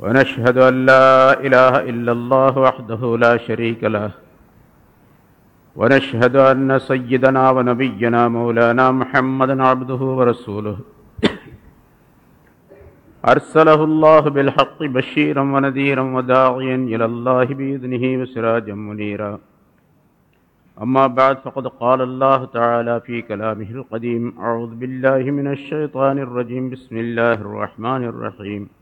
ونشهد أن لا إله إلا الله وحده لا شريك له. ونشهد أن سيدنا ونبينا مولانا محمدا عبده ورسوله. أرسله الله بالحق بشيرا ونذيرا وداعيا إلى الله بإذنه وسراجا منيرا. أما بعد، فقد قال الله تعالى في كلامه القديم أعوذ بالله من الشيطان الرجيم. بسم الله الرحمن الرحيم.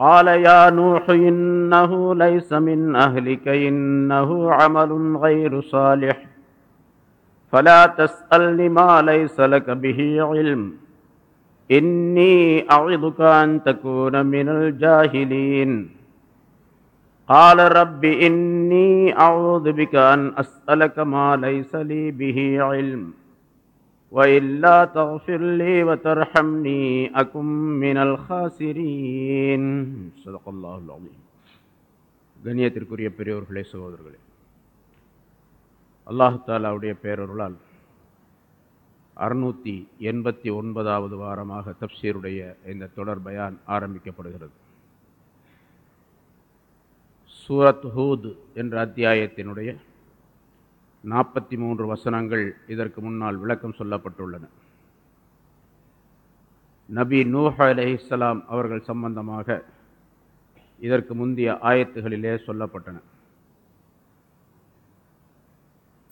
قال يا نوح إنه ليس من أهلك، إنه عمل غير صالح. فلا تسألني ما ليس لك به علم. إني أعظك أن تكون من الجاهلين. قال رب إني أعوذ بك أن أسألك ما ليس لي به علم. وإلا تغفر لي وترحمني أكن من الخاسرين صدق الله العظيم கண்ணியத்திற்குரிய பெரியோர்களே சகோதரர்களே அல்லாஹ் தாலாவுடைய பேரருளால் அறுநூற்றி எண்பத்தி ஒன்பதாவது வாரமாக தப்சீருடைய இந்த தொடர் பயான் ஆரம்பிக்கப்படுகிறது சூரத் ஹூத் என்ற அத்தியாயத்தினுடைய நாற்பத்தி மூன்று வசனங்கள் இதற்கு முன்னால் விளக்கம் சொல்லப்பட்டுள்ளன. நபி நூஹ அலைஹிஸ்ஸலாம் அவர்கள் சம்பந்தமாக இதற்கு முந்தைய ஆயத்துகளிலே சொல்லப்பட்டன.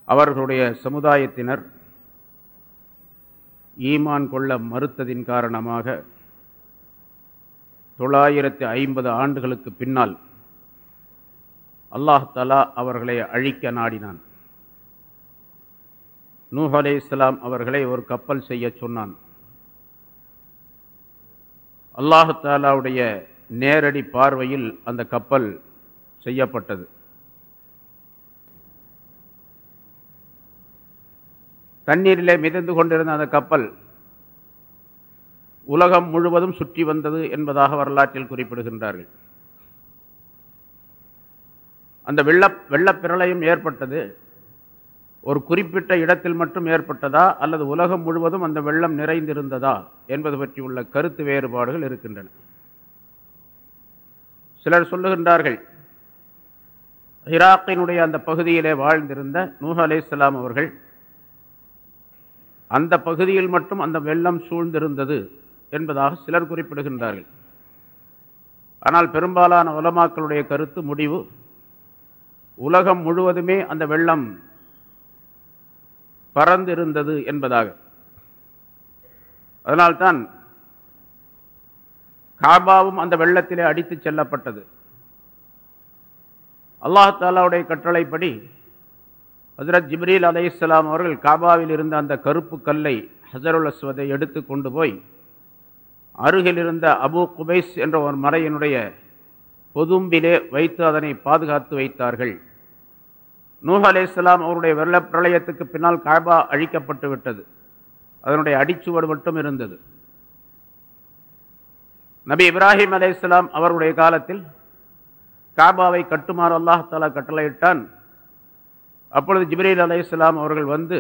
அவர்களுடைய சமுதாயத்தினர் ஈமான் கொள்ள மறுத்ததின் காரணமாக தொள்ளாயிரத்தி ஐம்பது ஆண்டுகளுக்கு பின்னால் அல்லாஹ் தலா அவர்களை அழிக்க நாடினான். நூஹ் அலே இஸ்லாம் அவர்களை ஒரு கப்பல் செய்ய சொன்னான். அல்லாஹாலாவுடைய நேரடி பார்வையில் அந்த கப்பல் செய்யப்பட்டது. தண்ணீரிலே மிதந்து கொண்டிருந்த அந்த கப்பல் உலகம் முழுவதும் சுற்றி வந்தது என்பதாக வரலாற்றில் குறிப்பிடுகின்றார்கள். அந்த வெள்ள வெள்ளப்பிரளயம் ஏற்பட்டது. ஒரு குறிப்பிட்ட இடத்தில் மட்டும் ஏற்பட்டதா அல்லது உலகம் முழுவதும் அந்த வெள்ளம் நிறைந்திருந்ததா என்பது பற்றி உள்ள கருத்து வேறுபாடுகள் இருக்கின்றன. சிலர் சொல்லுகின்றார்கள் ஈராக்கினுடைய அந்த பகுதியிலே வாழ்ந்திருந்த நூஹ் அலைஹிஸ்ஸலாம் அவர்கள் அந்த பகுதியில் மட்டும் அந்த வெள்ளம் சூழ்ந்திருந்தது என்பதாக சிலர் குறிப்பிடுகின்றார்கள். ஆனால் பெரும்பாலான உலமாக்களுடைய கருத்து முடிவு உலகம் முழுவதுமே அந்த வெள்ளம் பறந்திருந்தது என்பதாக. அதனால்தான் காபாவும் அந்த வெள்ளத்திலே அடித்து செல்லப்பட்டது. அல்லாஹாலாவுடைய கட்டளைப்படி ஹசரத் ஜிப்ரீல் அலைஹிஸ்ஸலாம் அவர்கள் காபாவில் இருந்த அந்த கருப்பு கல்லை ஹசருல் அஸ்வதை எடுத்து கொண்டு போய் அருகில் இருந்த அபு குபைஸ் என்ற ஒரு மறையினுடைய பொதும்பிலே வைத்து அதனை பாதுகாத்து வைத்தார்கள். நூஹ் அலைஹிஸ்ஸலாம் அவருடைய வெள்ள பிரளயத்துக்கு பின்னால் காபா அழிக்கப்பட்டு விட்டது. அதனுடைய அடிச்சுவடு மட்டும் இருந்தது. நபி இப்ராஹிம் அலைஹிஸ்ஸலாம் அவருடைய காலத்தில் காபாவை கட்டுமாறு அல்லாஹாலா கட்டளையிட்டான். அப்பொழுது ஜிப்ரீல் அலைஹிஸ்ஸலாம் அவர்கள் வந்து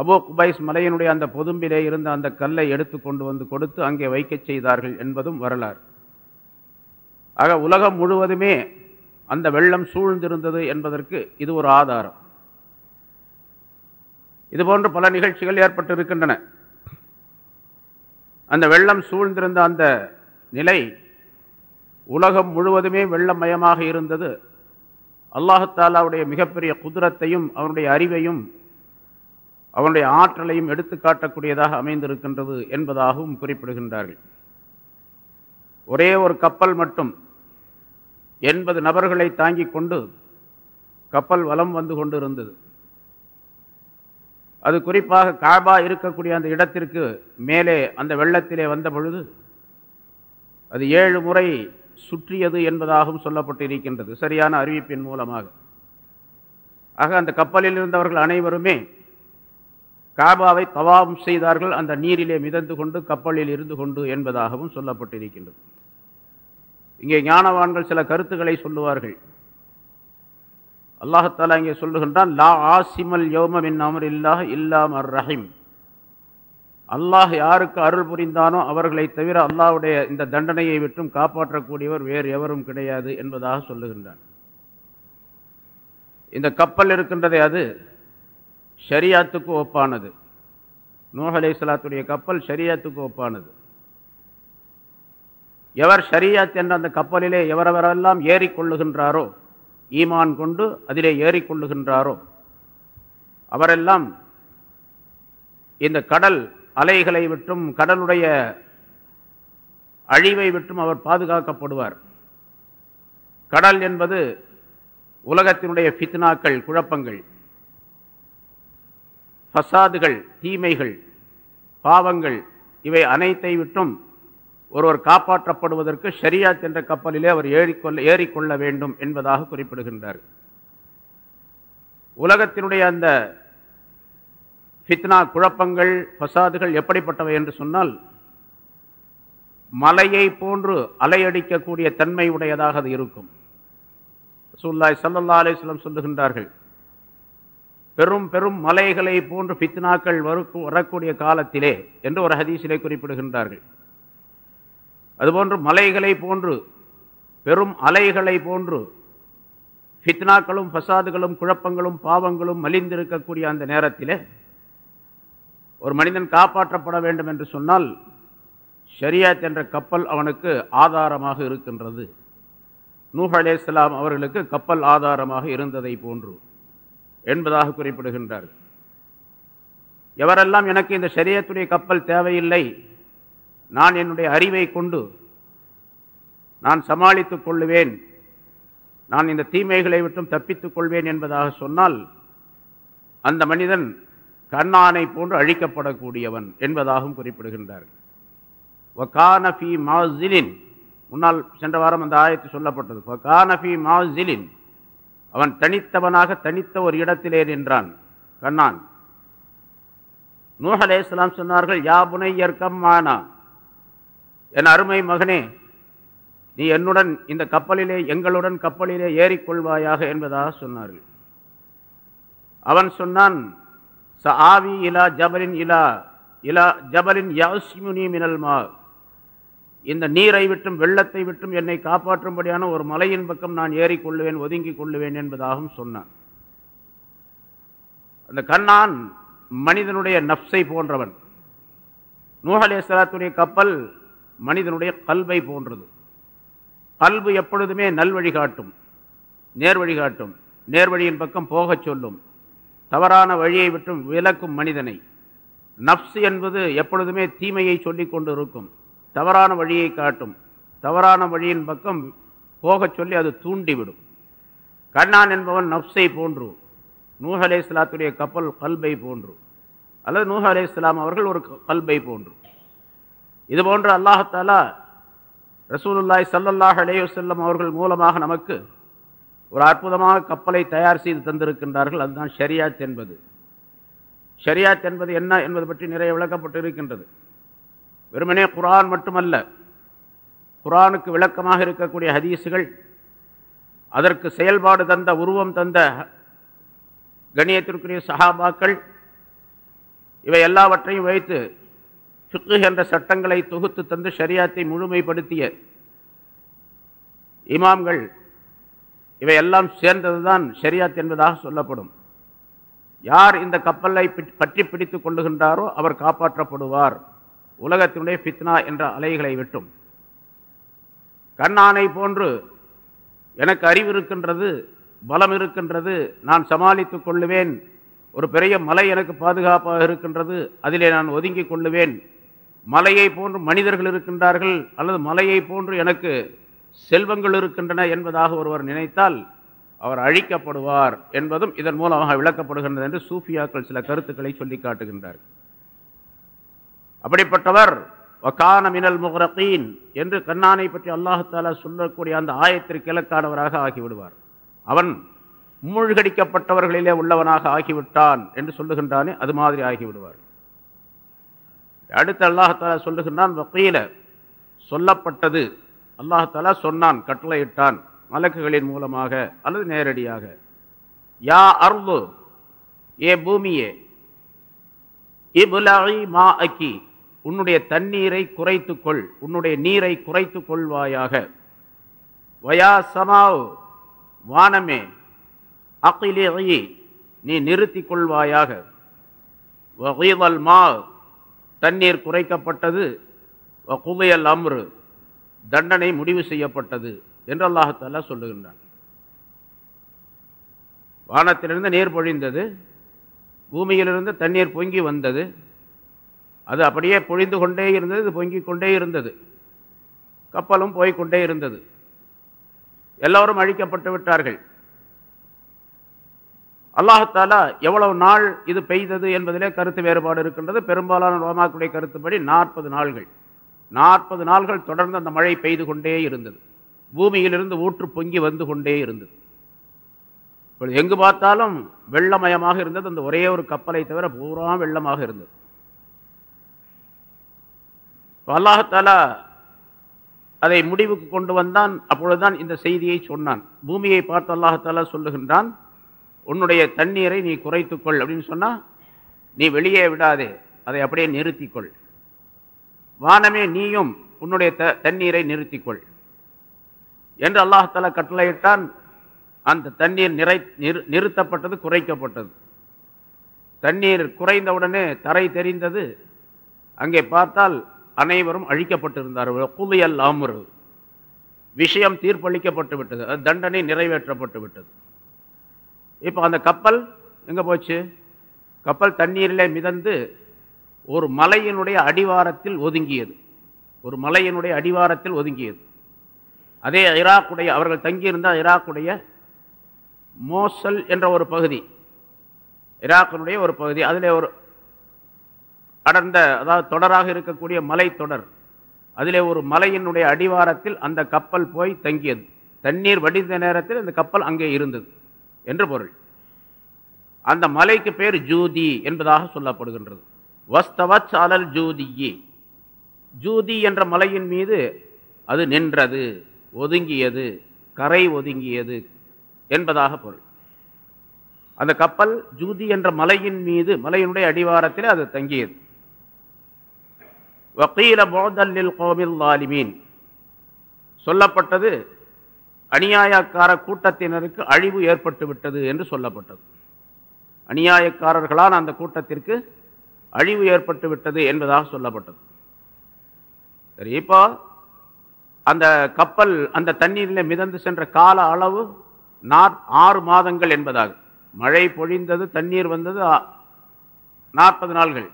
அபோ குபைஸ் மலையினுடைய அந்த பொதும்பிலே இருந்த அந்த கல்லை எடுத்து கொண்டு வந்து கொடுத்து அங்கே வைக்கச் செய்தார்கள் என்பதும் வரலாறு. ஆக உலகம் முழுவதுமே அந்த வெள்ளம் சூழ்ந்திருந்தது என்பதற்கு இது ஒரு ஆதாரம். இதுபோன்று பல நிகழ்ச்சிகள் ஏற்பட்டு இருக்கின்றன அந்த வெள்ளம் சூழ்ந்திருந்த அந்த நிலை உலகம் முழுவதுமே வெள்ளமயமாக இருந்தது. அல்லாஹாலாவுடைய மிகப்பெரிய குதிரத்தையும் அவனுடைய அறிவையும் அவனுடைய ஆற்றலையும் எடுத்து காட்டக்கூடியதாக அமைந்திருக்கின்றது என்பதாகவும் குறிப்பிடுகின்றார்கள். ஒரே ஒரு கப்பல் மட்டும் எண்பது நபர்களை தாங்கிக் கொண்டு கப்பல் வலம் வந்து கொண்டிருந்தது. அது குறிப்பாக காபா இருக்கக்கூடிய அந்த இடத்திற்கு மேலே அந்த வெள்ளத்திலே வந்த பொழுது அது ஏழு முறை சுற்றியது என்பதாகவும் சொல்லப்பட்டு இருக்கின்றது சரியான அறிவிப்பின் மூலமாக. ஆக அந்த கப்பலில் இருந்தவர்கள் அனைவருமே காபாவை தவாவும் செய்தார்கள் அந்த நீரிலே மிதந்து கொண்டு கப்பலில் இருந்து கொண்டு என்பதாகவும் சொல்லப்பட்டிருக்கின்றது. இங்கே ஞானவான்கள் சில கருத்துக்களை சொல்லுவார்கள். அல்லாஹாலா இங்கே சொல்லுகின்றான் லா ஆசிமல் யோமமின் அமர் இல்லாஹ் இல்லாம் அர் ரஹீம். அல்லாஹ் யாருக்கு அருள் புரிந்தானோ அவர்களை தவிர அல்லாஹ்வுடைய இந்த தண்டனையை விட்டும் காப்பாற்றக்கூடியவர் வேறு எவரும் கிடையாது என்பதாக சொல்லுகின்றான். இந்த கப்பல் இருக்கின்றதே அது ஷரியாத்துக்கு ஒப்பானது. நூஹ் சலாத்துடைய கப்பல் ஷரியாத்துக்கு ஒப்பானது. எவர் ஷரியாத் என்ற அந்த கப்பலிலே எவரெவரெல்லாம் ஏறிக்கொள்ளுகின்றாரோ ஈமான் கொண்டு அதிலே ஏறிக்கொள்ளுகின்றாரோ அவரெல்லாம் இந்த கடல் அலைகளை விட்டும் கடலுடைய அழிவை விட்டும் அவர் பாதுகாக்கப்படுவார். கடல் என்பது உலகத்தினுடைய ஃபித்னாக்கள் குழப்பங்கள் ஃபசாதுகள் தீமைகள் பாவங்கள் இவை அனைத்தை விட்டும் ஒருவர் காப்பாற்றப்படுவதற்கு ஷரியாத் என்ற கப்பலிலே அவர் ஏறிக்கொள்ள ஏறிக்கொள்ள வேண்டும் என்பதாக குறிப்பிடுகின்றார். உலகத்தினுடைய அந்த ஃபித்னா குழப்பங்கள் ஃபசாதுகள் எப்படிப்பட்டவை என்று சொன்னால் மலையை போன்று அலையடிக்கக்கூடிய தன்மை உடையதாக அது இருக்கும். ரசூல்லாய் சல்லல்லா அலிஸ்லம் சொல்லுகின்றார்கள் பெரும் பெரும் மலைகளை போன்று ஃபித்னாக்கள் வரக்கூடிய காலத்திலே என்று ஒரு ஹதீஸிலே குறிப்பிடுகின்றார்கள். அதுபோன்று மலைகளை போன்று பெரும் அலைகளை போன்று ஃபித்னாக்களும் ஃபசாதுகளும் குழப்பங்களும் பாவங்களும் மலிந்திருக்கக்கூடிய அந்த நேரத்திலே ஒரு மனிதன் காப்பாற்றப்பட வேண்டும் என்று சொன்னால் ஷரியாத் என்ற கப்பல் அவனுக்கு ஆதாரமாக இருக்கின்றது. நூஹ் அவர்களுக்கு கப்பல் ஆதாரமாக இருந்ததை போன்று என்பதாக குறிப்பிடுகின்றார் எவரெல்லாம் எனக்கு இந்த ஷரியத்துடைய கப்பல் தேவையில்லை நான் என்னுடைய அறிவை கொண்டு நான் சமாளித்துக் கொள்ளுவேன். நான் இந்த தீமைகளை விட்டும் தப்பித்துக் கொள்வேன் என்பதாக சொன்னால் அந்த மனிதன் கண்ணானை போன்று அழிக்கப்படக்கூடியவன் என்பதாகவும் குறிப்பிடுகின்றார். வகான மாசிலின் முன்னால் சென்ற வாரம் அந்த ஆயத்து சொல்லப்பட்டது. வகான மாசிலின் அவன் தனித்தவனாக தனித்த ஒரு இடத்திலே நின்றான் கண்ணான் நூஹ் இஸ்லாம் சொன்னார்கள் யா புனையர்க்கம் மானா. என் அருமை மகனே நீ என்னுடன் இந்த கப்பலிலே எங்களுடன் கப்பலிலே ஏறிக்கொள்வாயாக என்பதாக சொன்னார்கள். அவன் சொன்னான் ச ஆவி இலா ஜபலின் இலா இலா ஜபலின் யாஸ்முனி மினல் மா இந்த நீரை விட்டும் வெள்ளத்தை விட்டும் என்னை காப்பாற்றும்படியான ஒரு மலையின் பக்கம் நான் ஏறிக்கொள்ளுவேன் ஒதுங்கிக் கொள்ளுவேன் என்பதாகவும் சொன்னான். அந்த கண்ணான் மனிதனுடைய நப்சை போன்றவன். நூஹ் கப்பல் மனிதனுடைய கல்வை போன்றது. கல்வு எப்பொழுதுமே நல்வழி காட்டும் நேர்வழி காட்டும் நேர்வழியின் பக்கம் போகச் சொல்லும் தவறான வழியை விட்டும் விலக்கும் மனிதனை. நப்ஸ் என்பது எப்பொழுதுமே தீமையை சொல்லிக் கொண்டு இருக்கும் தவறான வழியை காட்டும் தவறான வழியின் பக்கம் போகச் சொல்லி அது தூண்டிவிடும். கண்ணான் என்பவன் நப்ஸை போன்று நூஹ் இஸ்லாத்துடைய கப்பல் கல்பை போன்று அல்லது நூஹ் இஸ்லாம் அவர்கள் ஒரு கல்பை போன்று. இது போன்று அல்லாஹாலா ரசூலுல்லாய் சல்லல்லாஹ் அலைஹி அவர்கள் மூலமாக நமக்கு ஒரு அற்புதமாக கப்பலை தயார் செய்து தந்திருக்கின்றார்கள். அதுதான் ஷரியாத் என்பது. ஷரியாத் என்பது என்ன என்பது பற்றி நிறைய விளக்கப்பட்டு இருக்கின்றது. வெறுமனே குரான் மட்டுமல்ல குரானுக்கு விளக்கமாக இருக்கக்கூடிய ஹதீஸுகள் அதற்கு செயல்பாடு தந்த உருவம் தந்த கணியத்திற்குரிய சஹாபாக்கள் இவை எல்லாவற்றையும் வைத்து ஃபிக்ஹ் என்ற சட்டங்களை தொகுத்து தந்து ஷரியாத்தை முழுமைப்படுத்திய இமாம்கள் இவையெல்லாம் சேர்ந்தது சேர்ந்ததுதான் ஷரியாத் என்பதாக சொல்லப்படும். யார் இந்த கப்பலை பற்றி பிடித்துக் கொள்ளுகின்றாரோ அவர் காப்பாற்றப்படுவார். உலகத்தினுடைய ஃபித்னா என்ற அலைகளை விட்டும். கண்ணானை போன்று எனக்கு அறிவு இருக்கின்றது பலம் இருக்கின்றது நான் சமாளித்துக் கொள்ளுவேன் ஒரு பெரிய மலை எனக்கு பாதுகாப்பாக இருக்கின்றது அதிலே நான் ஒதுங்கிக் கொள்ளுவேன் மலையை போன்று மனிதர்கள் இருக்கின்றார்கள் அல்லது மலையை போன்று எனக்கு செல்வங்கள் இருக்கின்றன என்பதாக ஒருவர் நினைத்தால் அவர் அழிக்கப்படுவார் என்பதும் இதன் மூலமாக விளக்கப்படுகின்றது என்று சூஃபியாக்கள் சில கருத்துக்களை சொல்லி காட்டுகின்றார். அப்படிப்பட்டவர் வக்கான மினல் முகரத்தீன் என்று கண்ணானை பற்றி அல்லாஹாலா சொல்லக்கூடிய அந்த ஆயத்திற்கு இலக்கானவராக ஆகிவிடுவார். அவன் மூழ்கடிக்கப்பட்டவர்களிலே உள்ளவனாக ஆகிவிட்டான் என்று சொல்லுகின்றானே அது மாதிரி ஆகிவிடுவார். அடுத்து அல்லாஹாலா சொல்லுகின்றான் வக்கீல சொல்லப்பட்டது. அல்லாஹாலா சொன்னான் கட்டளையிட்டான் மலக்குகளின் மூலமாக அல்லது நேரடியாக. யா அருளு ஏ பூமியே இபுலாயி மா அக்கி உன்னுடைய தண்ணீரை குறைத்துக்கொள் உன்னுடைய நீரை குறைத்து கொள்வாயாக வயா சமாவ் வானமே அகிலி நீ நிறுத்திக் கொள்வாயாக வகீதல் மா தண்ணீர் குறைக்கப்பட்டது. குதையல் அம்ரு தண்டனை முடிவு செய்யப்பட்டது என்று அல்லாஹாலா சொல்லுகின்றான். வானத்திலிருந்து நீர் பொழிந்தது பூமியிலிருந்து தண்ணீர் பொங்கி வந்தது. அது அப்படியே பொழிந்து கொண்டே இருந்தது பொங்கிக் கொண்டே இருந்தது. கப்பலும் போய்கொண்டே இருந்தது. எல்லோரும் அழிக்கப்பட்டு விட்டார்கள். அல்லாஹாலா எவ்வளவு நாள் இது பெய்தது என்பதிலே கருத்து வேறுபாடு இருக்கின்றது. பெரும்பாலான ரோமாக்குடைய கருத்துப்படி நாற்பது நாள்கள். நாற்பது நாள்கள் தொடர்ந்து அந்த மழை பெய்து கொண்டே இருந்தது. பூமியிலிருந்து ஊற்று பொங்கி வந்து கொண்டே இருந்தது. இப்பொழுது எங்கு பார்த்தாலும் வெள்ளமயமாக இருந்தது. அந்த ஒரே ஒரு கப்பலை தவிர பூரா வெள்ளமாக இருந்தது. அல்லாஹாலா அதை முடிவுக்கு கொண்டு வந்தான். அப்பொழுதுதான் இந்த செய்தியை சொன்னான். பூமியை பார்த்து அல்லாஹாலா சொல்லுகின்றான். உன்னுடைய தண்ணீரை நீ குறைத்துக்கொள் அப்படின்னு சொன்னால் நீ வெளியே விடாதே. அதை அப்படியே நிறுத்திக்கொள். வானமே நீயும் உன்னுடைய த தண்ணீரை நிறுத்திக்கொள். என்று அல்லாஹால கட்டளையிட்டான். அந்த தண்ணீர் நிறை நிறுத்தப்பட்டது குறைக்கப்பட்டது. தண்ணீர் குறைந்தவுடனே தரை தெரிந்தது. அங்கே பார்த்தால் அனைவரும் அழிக்கப்பட்டிருந்தார்கள். குலியல் அமுரு. விஷயம் தீர்ப்பளிக்கப்பட்டு விட்டது. அது தண்டனை நிறைவேற்றப்பட்டு விட்டது. இப்போ அந்த கப்பல் எங்கே போச்சு? கப்பல் தண்ணீரிலே மிதந்து ஒரு மலையினுடைய அடிவாரத்தில் ஒதுங்கியது. ஒரு மலையினுடைய அடிவாரத்தில் ஒதுங்கியது. அதே ஈராக்குடைய அவர்கள் தங்கியிருந்த ஈராக்குடைய மோசல் என்ற ஒரு பகுதி ஈராக்கினுடைய ஒரு பகுதி அதில் ஒரு அடர்ந்த அதாவது தொடராக இருக்கக்கூடிய மலை தொடர் அதிலே ஒரு மலையினுடைய அடிவாரத்தில் அந்த கப்பல் போய் தங்கியது. தண்ணீர் வடிந்த நேரத்தில் அந்த கப்பல் அங்கே இருந்தது. என்று பொருள். அந்த மலைக்கு பேர் ஜூதி என்பதாக சொல்லப்படுகின்றது. வஸ்தவச் அலல் ஜூதியி. ஜூதி என்ற மலையின் மீது அது நின்றது ஒதுங்கியது கரை ஒதுங்கியது என்பதாக பொருள். அந்த கப்பல் ஜூதி என்ற மலையின் மீது மலையினுடைய அடிவாரத்தில் அது தங்கியது. வக்கீல போதல்லில் கோவில் லாலிமீன். சொல்லப்பட்டது அநியாயக்கார கூட்டத்தினருக்கு அழிவு ஏற்பட்டு விட்டது என்று சொல்லப்பட்டது. அநியாயக்காரர்களால் அந்த கூட்டத்திற்கு அழிவு ஏற்பட்டு விட்டது என்பதாக சொல்லப்பட்டது. சரி இப்போ அந்த கப்பல் அந்த தண்ணீரில் மிதந்து சென்ற கால அளவு ஆறு மாதங்கள் என்பதாக மழை பொழிந்தது தண்ணீர் வந்தது நாற்பது நாள்கள்.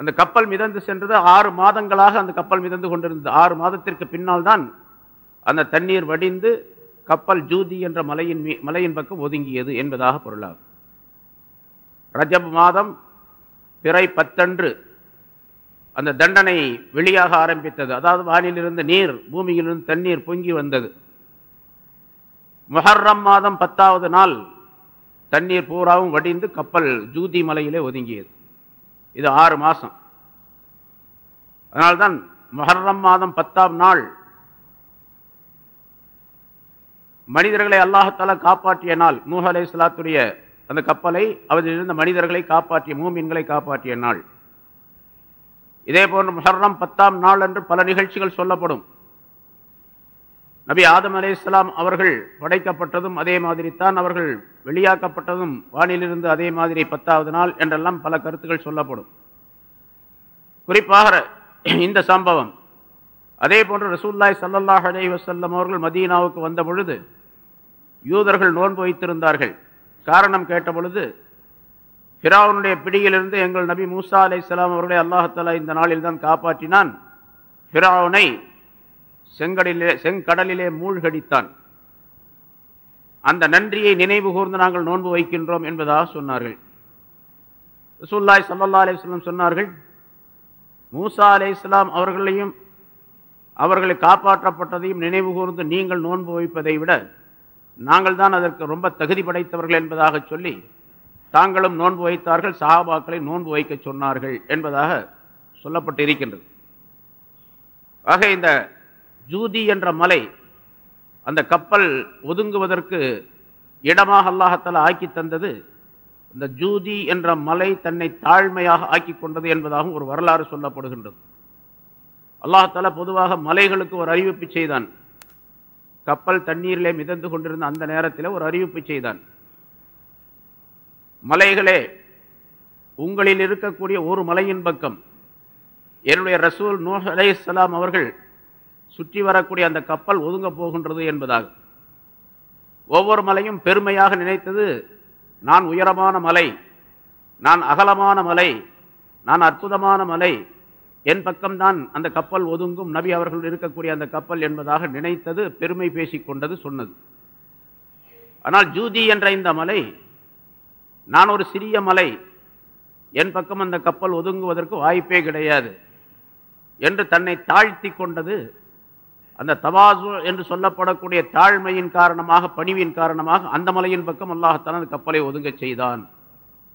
அந்த கப்பல் மிதந்து சென்றது ஆறு மாதங்களாக அந்த கப்பல் மிதந்து கொண்டிருந்தது. ஆறு மாதத்திற்கு பின்னால் தான் அந்த தண்ணீர் வடிந்து கப்பல் ஜூதி என்ற மலையின் மலையின் பக்கம் ஒதுங்கியது என்பதாக பொருளாகும். ரஜப் மாதம் பிறை பத்தன்று அந்த தண்டனை வெளியாக ஆரம்பித்தது. அதாவது வானிலிருந்து நீர் பூமியிலிருந்து தண்ணீர் பொங்கி வந்தது. முஹர்ரம் மாதம் பத்தாவது நாள் தண்ணீர் பூராவும் வடிந்து கப்பல் ஜூதி மலையிலே ஒதுங்கியது. இது ஆறு மாதம் அதனால்தான் மொஹர்ரம் மாதம் பத்தாம் நாள் மனிதர்களை அல்லாஹால காப்பாற்றிய நாள். நூஹ் அலை இஸ்லாத்துடைய அந்த கப்பலை அவரில் இருந்த மனிதர்களை காப்பாற்றிய மூமின்களை காப்பாற்றிய நாள். இதே போன்று முஹர்ரம் பத்தாம் நாள் என்று பல நிகழ்ச்சிகள் சொல்லப்படும். நபி ஆதம் அலே இஸ்லாம் அவர்கள் படைக்கப்பட்டதும் அதே மாதிரி தான் அவர்கள் வெளியாக்கப்பட்டதும் வானிலிருந்து அதே மாதிரி பத்தாவது நாள் என்றெல்லாம் பல கருத்துக்கள் சொல்லப்படும். குறிப்பாக இந்த சம்பவம். அதே போன்று ரசூல்லாய் சல்லல்லாஹ் அலே வசல்லம் அவர்கள் மதீனாவுக்கு வந்த பொழுது யூதர்கள் நோன்பு வைத்திருந்தார்கள். காரணம் கேட்ட பொழுது ஃபிராவுனுடைய பிடியிலிருந்து எங்கள் நபி மூசா அலை இஸ்லாம் அவர்களை அல்லாஹாலா இந்த நாளில் தான் காப்பாற்றினான். ஃபிராவுனை செங்கடலிலே செங்கடலிலே மூழ்கடித்தான். அந்த நன்றியை நினைவு கூர்ந்து நாங்கள் நோன்பு வைக்கின்றோம் என்பதாக சொன்னார்கள். ரசூல்லாய் சல்லா அலிஸ்லாம் சொன்னார்கள் மூசா அலே இஸ்லாம் அவர்களையும் அவர்களை காப்பாற்றப்பட்டதையும் நினைவு கூர்ந்து நீங்கள் நோன்பு வைப்பதை விட நாங்கள் தான் அதற்கு ரொம்ப தகுதி படைத்தவர்கள் என்பதாக சொல்லி தாங்களும் நோன்பு வைத்தார்கள் சஹாபாக்களை நோன்பு வைக்க சொன்னார்கள் என்பதாக சொல்லப்பட்டு இருக்கின்றது ஆக இந்த ஜூதி என்ற மலை அந்த கப்பல் ஒதுங்குவதற்கு இடமாக அல்லாஹத்தால ஆக்கி தந்தது இந்த ஜூதி என்ற மலை தன்னை தாழ்மையாக ஆக்கி கொண்டது என்பதாகவும் ஒரு வரலாறு சொல்லப்படுகின்றது. அல்லாஹால பொதுவாக மலைகளுக்கு ஒரு அறிவிப்பு செய்தான். கப்பல் தண்ணீரிலே மிதந்து கொண்டிருந்த அந்த நேரத்தில் ஒரு அறிவிப்பு செய்தான். மலைகளே உங்களில் இருக்கக்கூடிய ஒரு மலையின் பக்கம் என்னுடைய ரசூல் நூஹ் அலை இஸ்லாம் அவர்கள் சுற்றி வரக்கூடிய அந்த கப்பல் ஒதுங்க போகின்றது என்பதாக. ஒவ்வொரு மலையும் பெருமையாக நினைத்தது நான் உயரமான மலை நான் அகலமான மலை நான் அற்புதமான மலை என் பக்கம்தான் அந்த கப்பல் ஒதுங்கும். நபி அவர்கள் இருக்கக்கூடிய அந்த கப்பல் என்பதாக நினைத்தது பெருமை பேசிக்கொண்டது சொன்னது. ஆனால் ஜூதி என்ற இந்த மலை நான் ஒரு சிறிய மலை என் பக்கம் அந்த கப்பல் ஒதுங்குவதற்கு வாய்ப்பே கிடையாது என்று தன்னை தாழ்த்தி கொண்டது அந்த தவாசு என்று சொல்லப்படக்கூடிய தாழ்மையின் காரணமாக பணிவின் காரணமாக அந்த மலையின் பக்கம் அல்லாஹத்தான் அந்த கப்பலை ஒதுங்க செய்தான்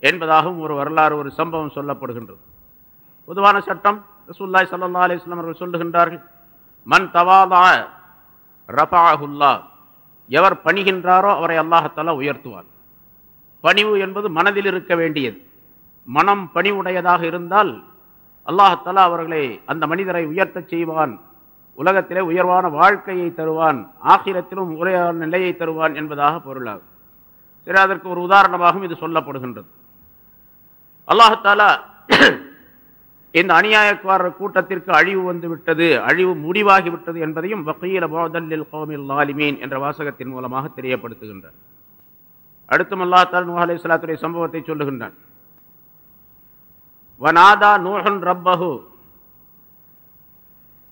என்பதாகவும் ஒரு வரலாறு ஒரு சம்பவம் சொல்லப்படுகின்றது. பொதுவான சட்டம் ரசூல்லாய் சல்லா அலிஸ்லாம் அவர்கள் சொல்லுகின்றார்கள் மண் தவாதா ரபாஹுல்லா எவர் பணிகின்றாரோ அவரை அல்லாஹத்தாலா உயர்த்துவார் பணிவு என்பது மனதில் இருக்க வேண்டியது. மனம் பணிவுடையதாக இருந்தால் அல்லாஹத்தாலா அவர்களை அந்த மனிதரை உயர்த்தச் செய்வான் உலகத்திலே உயர்வான வாழ்க்கையை தருவான் ஆகிரத்திலும் உரையான நிலையை தருவான் என்பதாக பொருளாகும். சரி அதற்கு ஒரு உதாரணமாகவும் இது சொல்லப்படுகின்றது. அல்லாஹத்தாலா இந்த அநியாயக்காரர் கூட்டத்திற்கு அழிவு வந்து விட்டது அழிவு முடிவாகிவிட்டது என்பதையும் வக்கீல போதல்லில் கோமில் லாலிமீன் என்ற வாசகத்தின் மூலமாக தெரியப்படுத்துகின்றார். அடுத்து அல்லா தால் நூஹ் அலி சலாத்துடைய சம்பவத்தை சொல்லுகின்றான். வனாதா நூஹன் ரப்பஹு.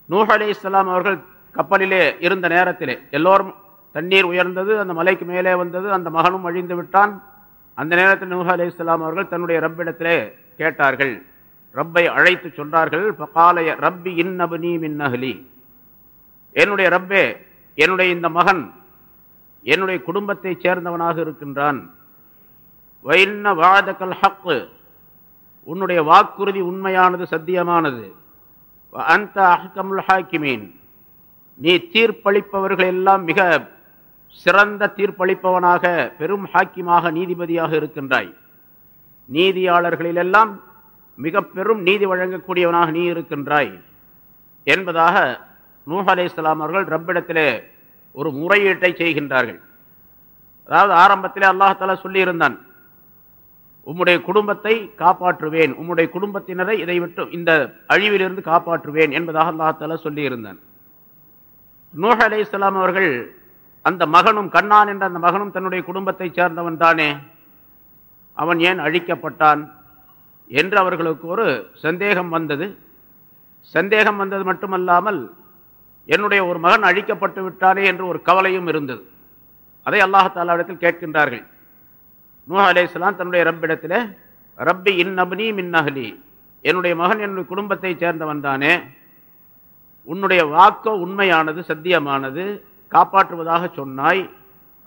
நூஹ் அலி இஸ்லாம் அவர்கள் கப்பலிலே இருந்த நேரத்திலே எல்லோரும் தண்ணீர் உயர்ந்தது அந்த மலைக்கு மேலே வந்தது அந்த மகனும் அழிந்து விட்டான். அந்த நேரத்தில் நூஹ் அலி இஸ்லாம் அவர்கள் தன்னுடைய ரப்பிடத்திலே கேட்டார்கள் ரப்பை அழைத்து சொன்னார்கள் பகாலய ரப்பி இன்னபுனி மின்னஹலி என்னுடைய ரப்பே என்னுடைய இந்த மகன் என்னுடைய குடும்பத்தை சேர்ந்தவனாக இருக்கின்றான். வைன்ன வாதக்கல் ஹக்கு. உன்னுடைய வாக்குறுதி உண்மையானது சத்தியமானது. அந்த அஹ்கமுல் ஹாக்கிமீன். நீ தீர்ப்பளிப்பவர்கள் எல்லாம் மிக சிறந்த தீர்ப்பளிப்பவனாக பெரும் ஹாக்கிமாக நீதிபதியாக இருக்கின்றாய். நீதியாளர்களிலெல்லாம் மிக பெரும் நீதி வழங்கக்கூடியவனாக நீ இருக்கின்றாய். என்பதாக நூஹ் அலே இஸ்லாம் அவர்கள் ரப்பிடத்திலே ஒரு முறையீட்டை செய்கின்றார்கள். அதாவது ஆரம்பத்திலே அல்லாஹால சொல்லியிருந்தான் உம்முடைய குடும்பத்தை காப்பாற்றுவேன் உம்முடைய குடும்பத்தினரை இதை விட்டு இந்த அழிவிலிருந்து காப்பாற்றுவேன் என்பதாக அல்லாஹால சொல்லியிருந்தான். நூஹ் அலே இஸ்லாம் அவர்கள் அந்த மகனும் கண்ணான் என்ற அந்த மகனும் தன்னுடைய குடும்பத்தைச் சேர்ந்தவன் தானே. அவன் ஏன் அழிக்கப்பட்டான்? என்று அவர்களுக்கு ஒரு சந்தேகம் வந்தது. சந்தேகம் வந்தது மட்டுமல்லாமல் என்னுடைய ஒரு மகன் அழிக்கப்பட்டு விட்டானே என்று ஒரு கவலையும் இருந்தது. அதை அல்லாஹாலாவிடத்தில் கேட்கின்றார்கள். நூஹ் அலேஸ்லாம் தன்னுடைய ரப்பிடத்தில் ரப்பி இன்னப்னி மின்னஹலி என்னுடைய மகன் என்னுடைய குடும்பத்தை சேர்ந்தவன் தானே உன்னுடைய வாக்கோ உண்மையானது சத்தியமானது காப்பாற்றுவதாக சொன்னாய்.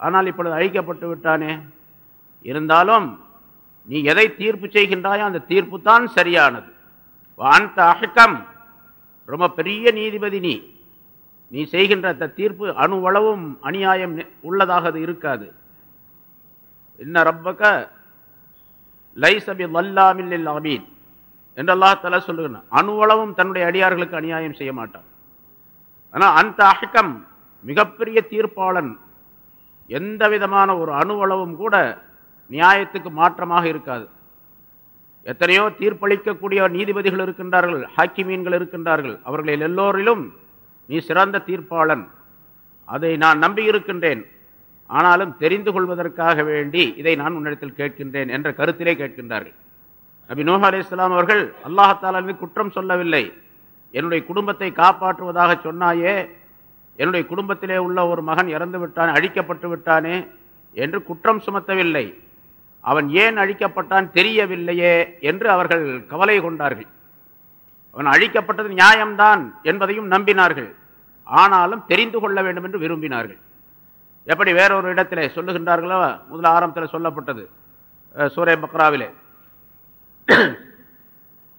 ஆனால் இப்பொழுது அழிக்கப்பட்டு விட்டானே. இருந்தாலும் நீ எதை தீர்ப்பு செய்கின்றாயோ அந்த தீர்ப்பு தான் சரியானது. அந்த அகக்கம் ரொம்ப பெரிய நீதிபதி நீ. நீ செய்கின்ற அந்த தீர்ப்பு அணுவளவும் அநியாயம் உள்ளதாக அது இருக்காது. இன்ன ரப்பக்க லைசபி வல்லாமில் அமீன். என்று தல தலா சொல்லுகிறான். அணுவளவும் தன்னுடைய அடியார்களுக்கு அநியாயம் செய்ய மாட்டான். ஆனால் அந்த அகக்கம் மிகப்பெரிய தீர்ப்பாளன். எந்த விதமான ஒரு அணுவளவும் கூட நியாயத்துக்கு மாற்றமாக இருக்காது. எத்தனையோ தீர்ப்பளிக்கக்கூடிய நீதிபதிகள் இருக்கின்றார்கள் ஹாக்கிமீன்கள் இருக்கின்றார்கள். அவர்களில் எல்லோரிலும் நீ சிறந்த தீர்ப்பாளன். அதை நான் நம்பி இருக்கின்றேன். ஆனாலும் தெரிந்து கொள்வதற்காக வேண்டி இதை நான் உன்னிடத்தில் கேட்கின்றேன் என்ற கருத்திலே கேட்கின்றார்கள். நபி நூஹ் அலி இஸ்லாம் அவர்கள் அல்லாஹாலாலுமே குற்றம் சொல்லவில்லை. என்னுடைய குடும்பத்தை காப்பாற்றுவதாக சொன்னாயே என்னுடைய குடும்பத்திலே உள்ள ஒரு மகன் இறந்து விட்டான் அழிக்கப்பட்டு விட்டானே என்று குற்றம் சுமத்தவில்லை. அவன் ஏன் அழிக்கப்பட்டான் தெரியவில்லையே என்று அவர்கள் கவலை கொண்டார்கள். அவன் அழிக்கப்பட்டது நியாயம்தான் என்பதையும் நம்பினார்கள். ஆனாலும் தெரிந்து கொள்ள வேண்டும் என்று விரும்பினார்கள். எப்படி வேறொரு இடத்திலே சொல்லுகின்றார்களோ முதல் ஆரம்பத்தில் சொல்லப்பட்டது சூரே பக்ராவிலே.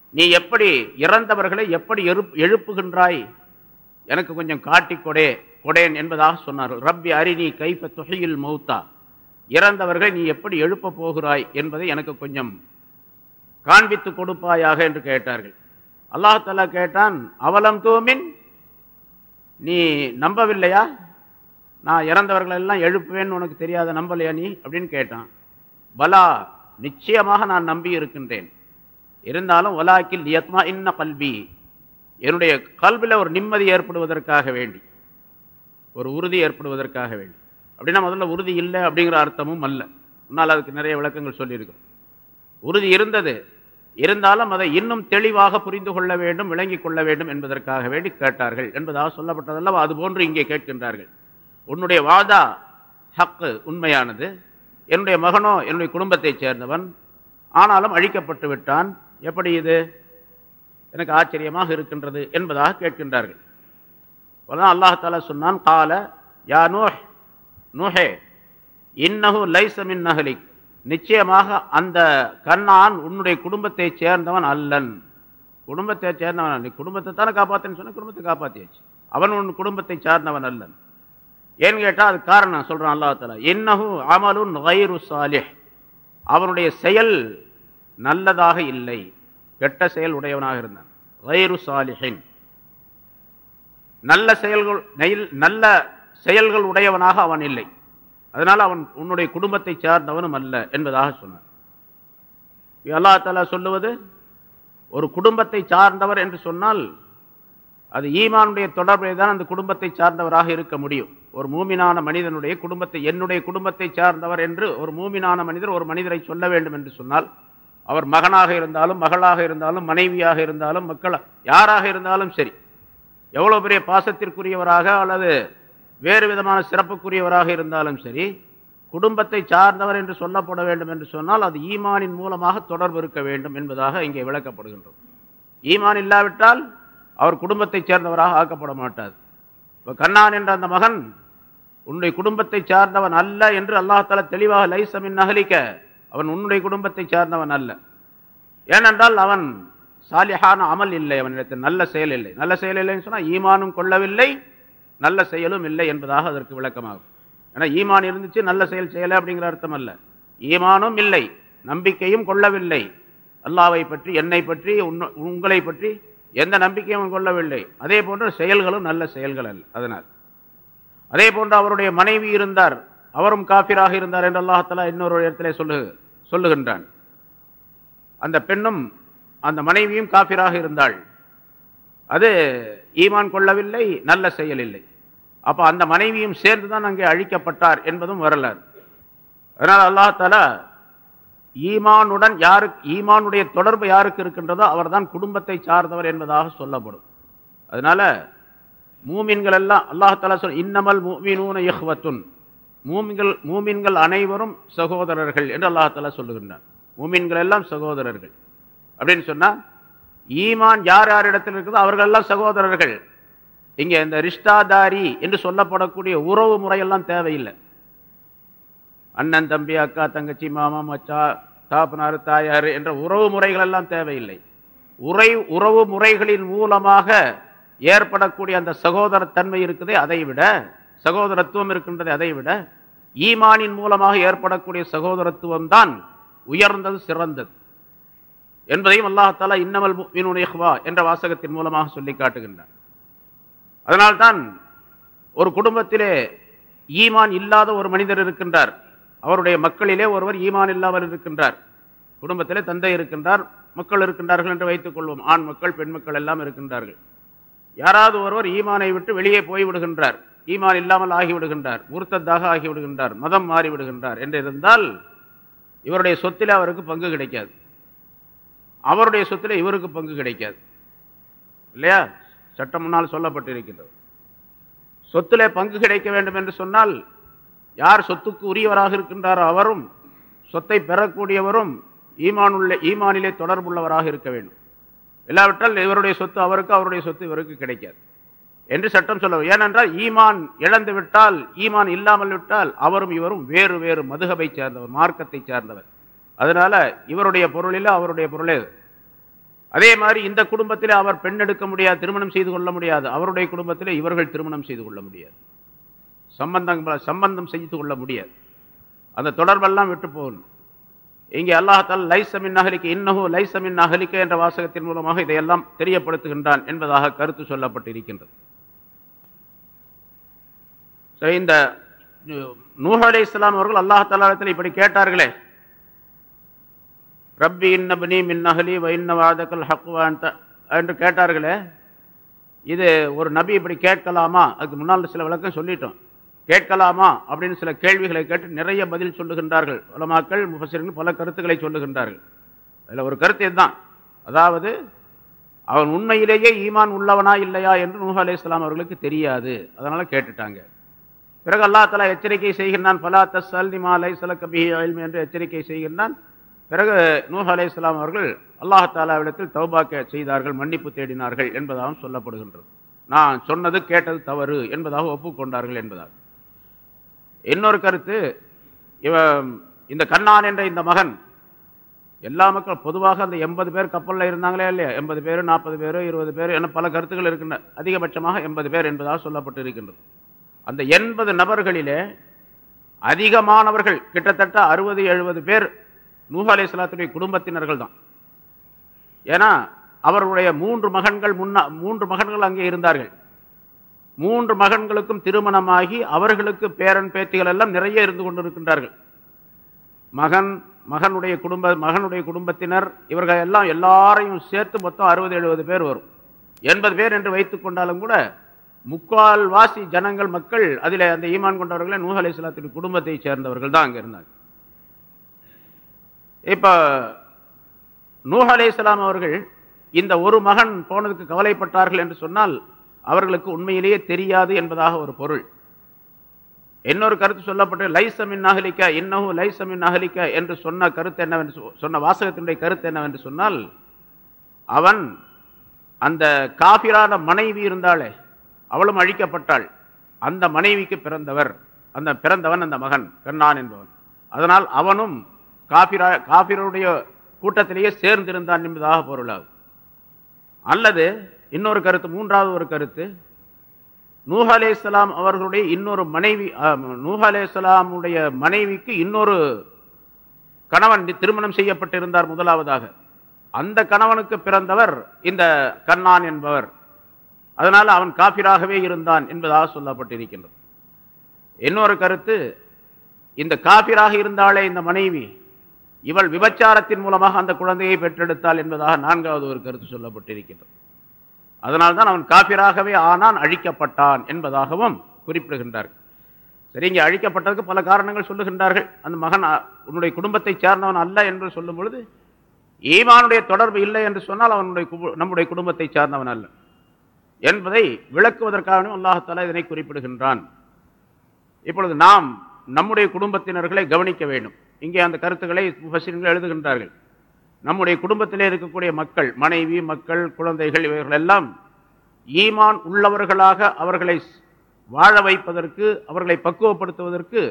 நீ எப்படி இறந்தவர்களை எப்படி எழுப் எழுப்புகின்றாய்? எனக்கு கொஞ்சம் காட்டிக் கொடே கொடேன் என்பதாக சொன்னார்கள். ரப்பி அரிணி கைப்ப தொகையில் மௌத்தா. இறந்தவர்களை நீ எப்படி எழுப்பப் போகிறாய் என்பதை எனக்கு கொஞ்சம் காண்பித்து கொடுப்பாயாக என்று கேட்டார்கள். அல்லாஹாலா கேட்டான் அவலம் தூமின்? நீ நம்பவில்லையா? நான் இறந்தவர்கள் எல்லாம் எழுப்புவேன்னு உனக்கு தெரியாத நம்பலையா நீ? அப்படின்னு கேட்டான். பலா நிச்சயமாக நான் நம்பி இருக்கின்றேன். இருந்தாலும் ஒலாக்கில் யத்மா இன்ன கல்வி என்னுடைய கல்வியில் ஒரு நிம்மதி ஏற்படுவதற்காக வேண்டி ஒரு உறுதி ஏற்படுவதற்காக வேண்டி. அப்படின்னா முதல்ல உறுதி இல்லை அப்படிங்கிற அர்த்தமும் அல்ல. முன்னால் அதுக்கு நிறைய விளக்கங்கள் சொல்லியிருக்கோம். உறுதி இருந்தது. இருந்தாலும் அதை இன்னும் தெளிவாக புரிந்து கொள்ள வேண்டும் விளங்கிக் கொள்ள வேண்டும் என்பதற்காக வேண்டி கேட்டார்கள். என்பதாக சொல்லப்பட்டதல்லவா? அது போன்று இங்கே கேட்கின்றார்கள். உன்னுடைய வாதா ஹக்கு உண்மையானது. என்னுடைய மகனோ என்னுடைய குடும்பத்தைச் சேர்ந்தவன். ஆனாலும் அழிக்கப்பட்டு விட்டான். எப்படி இது? எனக்கு ஆச்சரியமாக இருக்கின்றது என்பதாக கேட்கின்றார்கள். அல்லாஹால சொன்னான் கால யானோ நுஹே இன்னகு லைசமின் லைஸ நிச்சயமாக அந்த கண்ணான் உன்னுடைய குடும்பத்தை சேர்ந்தவன் அல்லன். குடும்பத்தை சேர்ந்தவன் நீ குடும்பத்தை தானே காப்பாத்தேன்னு சொன்ன குடும்பத்தை காப்பாத்தியாச்சு. அவன் உன் குடும்பத்தை சார்ந்தவன் அல்லன். ஏன்னு கேட்டால் அது காரணம் சொல்கிறான் அல்லாஹ் தாலா இன்னஹு அமலுன் கைரு சாலிஹ். அவனுடைய செயல் நல்லதாக இல்லை. கெட்ட செயல் உடையவனாக இருந்தான். வயிறு சாலிஹின். நல்ல செயல்கள் நெயில்- நல்ல செயல்கள் உடையவனாக அவன் இல்லை. அதனால் அவன் உன்னுடைய குடும்பத்தை சார்ந்தவனும் அல்ல என்பதாக சொன்னான். அல்லா தலா சொல்லுவது ஒரு குடும்பத்தை சார்ந்தவர் என்று சொன்னால் அது ஈமானுடைய தொடர்பை தான் அந்த குடும்பத்தை சார்ந்தவராக இருக்க முடியும். ஒரு மூமினான மனிதனுடைய குடும்பத்தை என்னுடைய குடும்பத்தை சார்ந்தவர் என்று ஒரு மூமினான மனிதர் ஒரு மனிதரை சொல்ல வேண்டும் என்று சொன்னால் அவர் மகனாக இருந்தாலும் மகளாக இருந்தாலும் மனைவியாக இருந்தாலும் மக்கள் யாராக இருந்தாலும் சரி எவ்வளோ பெரிய பாசத்திற்குரியவராக அல்லது வேறு விதமான சிறப்புக்குரியவராக இருந்தாலும் சரி குடும்பத்தை சார்ந்தவர் என்று சொல்லப்பட வேண்டும் என்று சொன்னால் அது ஈமானின் மூலமாக தொடர்பு இருக்க வேண்டும் என்பதாக இங்கே விளக்கப்படுகின்றோம் ஈமான் இல்லாவிட்டால் அவர் குடும்பத்தைச் சேர்ந்தவராக ஆக்கப்பட மாட்டார். இப்போ கண்ணான் என்ற அந்த மகன் உன்னுடைய குடும்பத்தை சார்ந்தவன் அல்ல என்று அல்லாஹால தெளிவாக லைசமின் நகலிக்க அவன் உன்னுடைய குடும்பத்தை சார்ந்தவன் அல்ல. ஏனென்றால் அவன் சாலிஹான அமல் இல்லை அவனிடத்தில் நல்ல செயல் இல்லை. நல்ல செயல் இல்லைன்னு சொன்னால் ஈமானும் கொள்ளவில்லை நல்ல செயலும் இல்லை என்பதாக அதற்கு விளக்கமாகும். ஏன்னா ஈமான் இருந்துச்சு நல்ல செயல் செய்யலை அப்படிங்கிற அர்த்தம் அல்ல. ஈமானும் இல்லை நம்பிக்கையும் கொள்ளவில்லை. அல்லாவை பற்றி என்னை பற்றி உன்ன- உங்களை பற்றி எந்த நம்பிக்கையும் கொள்ளவில்லை. அதே போன்ற செயல்களும் நல்ல செயல்கள் அல்ல அதனால். அதே போன்று அவருடைய மனைவி இருந்தார். அவரும் காபிராக இருந்தார் என்று அல்லாஹாலா இன்னொரு இடத்திலே சொல்லு சொல்லுகின்றான். அந்த பெண்ணும் அந்த மனைவியும் காபிராக இருந்தாள். அது ஈமான் கொள்ளவில்லை நல்ல செயல் இல்லை. அப்போ அந்த மனைவியும் சேர்ந்து தான் அங்கே அழிக்கப்பட்டார் என்பதும் வரலாறு. அதனால் அல்லாஹால ஈமானுடன் யாருக்கு ஈமானுடைய தொடர்பு யாருக்கு இருக்கின்றதோ அவர்தான் குடும்பத்தை சார்ந்தவர் என்பதாக சொல்லப்படும். அதனால மூமின்கள் எல்லாம் அல்லாஹால சொல் இன்னமல் மூமினூன இஹ்வத்துன். மூமின்கள் மூமின்கள் அனைவரும் சகோதரர்கள் என்று அல்லாஹால சொல்லுகின்றார் மூமின்கள் எல்லாம் சகோதரர்கள். அப்படின்னு சொன்னால் ஈமான் யார் யார் இடத்தில் இருக்குதோ அவர்கள் எல்லாம் சகோதரர்கள். இங்க இந்த ரிஷ்டாதாரி என்று சொல்லப்படக்கூடிய உறவு முறையெல்லாம் தேவையில்லை. அண்ணன் தம்பி அக்கா தங்கச்சி மாமா மச்சா தாப்பனார் தாயார் என்ற உறவு முறைகள் எல்லாம் தேவையில்லை. உரை உறவு முறைகளின் மூலமாக ஏற்படக்கூடிய அந்த சகோதரத்தன்மை இருக்குதே அதை விட சகோதரத்துவம் இருக்கின்றது அதை விட ஈமானின் மூலமாக ஏற்படக்கூடிய சகோதரத்துவம் தான் உயர்ந்தது சிறந்தது. என்பதையும் அல்லாஹாலா இன்னமல் முஃமினூன என்ற வாசகத்தின் மூலமாக சொல்லி காட்டுகின்றான். அதனால்தான் ஒரு குடும்பத்திலே ஈமான் இல்லாத ஒரு மனிதர் இருக்கின்றார். அவருடைய மக்களிலே ஒருவர் ஈமான் இல்லாமல் இருக்கின்றார். குடும்பத்திலே தந்தை இருக்கின்றார் மக்கள் இருக்கின்றார்கள் என்று வைத்துக் கொள்வோம். ஆண் மக்கள் பெண் மக்கள் எல்லாம் இருக்கின்றார்கள். யாராவது ஒருவர் ஈமானை விட்டு வெளியே போய் விடுகின்றார். ஈமான் இல்லாமல் ஆகிவிடுகின்றார் முர்த்தத்தாக ஆகிவிடுகின்றார் மதம் மாறி விடுகின்றார் என்று இருந்தால் இவருடைய சொத்திலே அவருக்கு பங்கு கிடைக்காது. அவருடைய சொத்தில் இவருக்கு பங்கு கிடைக்காது. இல்லையா? சட்டம் முன்னால் சொல்லப்பட்டிருக்கின்றது. சொத்திலே பங்கு கிடைக்க வேண்டும் என்று சொன்னால் யார் சொத்துக்கு உரியவராக இருக்கின்றாரோ அவரும் சொத்தை பெறக்கூடியவரும் ஈமான் உள்ள ஈமானிலே தொடர்புள்ளவராக இருக்க வேண்டும். இல்லாவிட்டால் இவருடைய சொத்து அவருக்கு அவருடைய சொத்து இவருக்கு கிடைக்காது. என்று சட்டம் சொல்ல ஏனென்றால் ஈமான் இழந்து விட்டால் ஈமான் இல்லாமல் விட்டால் அவரும் இவரும் வேறு வேறு மதுகபை சேர்ந்தவர் மார்க்கத்தை சேர்ந்தவர். அதனால இவருடைய பொருளில் அவருடைய பொருளே அதே மாதிரி இந்த குடும்பத்தில் அவர் பெண் எடுக்க முடியாது திருமணம் செய்து கொள்ள முடியாது. அவருடைய குடும்பத்திலே இவர்கள் திருமணம் செய்து கொள்ள முடியாது. சம்பந்தம் சம்பந்தம் செய்து கொள்ள முடியாது. அந்த தொடர்பெல்லாம் விட்டு போகணும். இங்கே அல்லாஹால் லைசமின் நகலிக்க இன்னமும் லைசமின் நகலிக்க என்ற வாசகத்தின் மூலமாக இதையெல்லாம் தெரியப்படுத்துகின்றான் என்பதாக கருத்து சொல்லப்பட்டிருக்கின்றது. இந்த நூஹ் அலி இஸ்லாம் அவர்கள் அல்லாஹாலத்தில் இப்படி கேட்டார்களே ரப்பி இன்னபனி மின் நகலி வைன்ன வாதக்கல் ஹக்குவான் என்று கேட்டார்களே இது ஒரு நபி இப்படி கேட்கலாமா? அதுக்கு முன்னால் சில விளக்கம் சொல்லிட்டோம். கேட்கலாமா? அப்படின்னு சில கேள்விகளை கேட்டு நிறைய பதில் சொல்லுகின்றார்கள். உலமாக்கள் முஃபசிர்கள் பல கருத்துக்களை சொல்லுகின்றார்கள். அதில் ஒரு கருத்து இதுதான். அதாவது அவன் உண்மையிலேயே ஈமான் உள்ளவனா இல்லையா என்று நூஹ் அலி இஸ்லாம் அவர்களுக்கு தெரியாது. அதனால் கேட்டுட்டாங்க. பிறகு அல்லா தலா எச்சரிக்கை செய்கின்றான் பலா தஸ் நிமா அலை சல கபி என்று எச்சரிக்கை செய்கின்றான். பிறகு நூஹ் அலை இஸ்லாம் அவர்கள் அல்லாஹாலாவிடத்தில் தௌபாக்க செய்தார்கள் மன்னிப்பு தேடினார்கள் என்பதாகவும் சொல்லப்படுகின்றது. நான் சொன்னது கேட்டது தவறு என்பதாக ஒப்புக்கொண்டார்கள் என்பதாக இன்னொரு கருத்து இவ இந்த கண்ணான் என்ற இந்த மகன் எல்லா மக்கள் பொதுவாக அந்த எண்பது பேர் கப்பலில் இருந்தாங்களே இல்லையா? எண்பது பேர் நாற்பது பேர் இருபது பேர் என பல கருத்துக்கள் இருக்கின்றன. அதிகபட்சமாக எண்பது பேர் என்பதாக சொல்லப்பட்டு இருக்கின்றது அந்த எண்பது நபர்களிலே அதிகமானவர்கள் கிட்டத்தட்ட அறுபது எழுபது பேர் நூஹ் அலி இஸ்லாத்துடைய குடும்பத்தினர்கள் தான் ஏன்னா அவர்களுடைய மூன்று மகன்கள் முன்னா மூன்று மகன்கள் அங்கே இருந்தார்கள். மூன்று மகன்களுக்கும் திருமணமாகி அவர்களுக்கு பேரன் பேத்திகள் எல்லாம் நிறைய இருந்து கொண்டிருக்கின்றார்கள். மகன் மகனுடைய குடும்ப மகனுடைய குடும்பத்தினர் இவர்கள் எல்லாம் எல்லாரையும் சேர்த்து மொத்தம் அறுபது எழுபது பேர் வரும். எண்பது பேர் என்று வைத்துக் கொண்டாலும் கூட முக்கால் வாசி ஜனங்கள் மக்கள் அதில் அந்த ஈமான் கொண்டவர்களே நூஹ் அலி இஸ்லாத்தின் சேர்ந்தவர்கள் தான் அங்கே இருந்தாங்க இப்போ நூஹ் அலி இஸ்லாம் அவர்கள் இந்த ஒரு மகன் போனதுக்கு கவலைப்பட்டார்கள் என்று சொன்னால் அவர்களுக்கு உண்மையிலேயே தெரியாது என்பதாக ஒரு பொருள். இன்னொரு கருத்து சொல்லப்பட்டு லைசமின் அகலிக்க இன்னமும் லைசமின் அகலிக்க என்று சொன்ன கருத்து என்னவென்று சொன்ன வாசகத்தினுடைய கருத்து என்னவென்று சொன்னால் அவன் அந்த காபிரான மனைவி இருந்தாளே அவளும் அழிக்கப்பட்டாள். அந்த மனைவிக்கு பிறந்தவர் அந்த பிறந்தவன் அந்த மகன் கண்ணான் என்பவன். அதனால் அவனும் காபிரா காபிரருடைய கூட்டத்திலேயே சேர்ந்திருந்தான் என்பதாக பொருளாகும். அல்லது இன்னொரு கருத்து மூன்றாவது ஒரு கருத்து நூஹ் அலே இஸ்லாம் அவர்களுடைய இன்னொரு மனைவி நூஹ் அலே இஸ்லாமுடைய மனைவிக்கு இன்னொரு கணவன் திருமணம் செய்யப்பட்டிருந்தார் முதலாவதாக. அந்த கணவனுக்கு பிறந்தவர் இந்த கண்ணான் என்பவர். அதனால் அவன் காபிராகவே இருந்தான் என்பதாக சொல்லப்பட்டிருக்கின்றது. இன்னொரு கருத்து இந்த காபிராக இருந்தாலே இந்த மனைவி இவள் விபச்சாரத்தின் மூலமாக அந்த குழந்தையை பெற்றெடுத்தாள் என்பதாக நான்காவது ஒரு கருத்து சொல்லப்பட்டிருக்கின்றது. அதனால்தான் அவன் காபிராகவே ஆனான் அழிக்கப்பட்டான் என்பதாகவும் குறிப்பிடுகின்றார்கள். சரி இங்கே அழிக்கப்பட்டதுக்கு பல காரணங்கள் சொல்லுகின்றார்கள். அந்த மகன் உன்னுடைய குடும்பத்தை சார்ந்தவன் அல்ல என்று சொல்லும் பொழுது ஈமானுடைய தொடர்பு இல்லை என்று சொன்னால் அவனுடைய நம்முடைய குடும்பத்தை சார்ந்தவன் அல்ல என்பதை விளக்குவதற்காகவும் அல்லாஹால இதனை குறிப்பிடுகின்றான். இப்பொழுது நாம் நம்முடைய குடும்பத்தினர்களை கவனிக்க வேண்டும். இங்கே அந்த கருத்துக்களை முஃபசின்கள் எழுதுகின்றார்கள். நம்முடைய குடும்பத்திலே இருக்கக்கூடிய மக்கள் மனைவி மக்கள் குழந்தைகள் இவர்கள் எல்லாம் ஈமான் உள்ளவர்களாக அவர்களை வாழ வைப்பதற்கு அவர்களை பக்குவப்படுத்துவதற்கு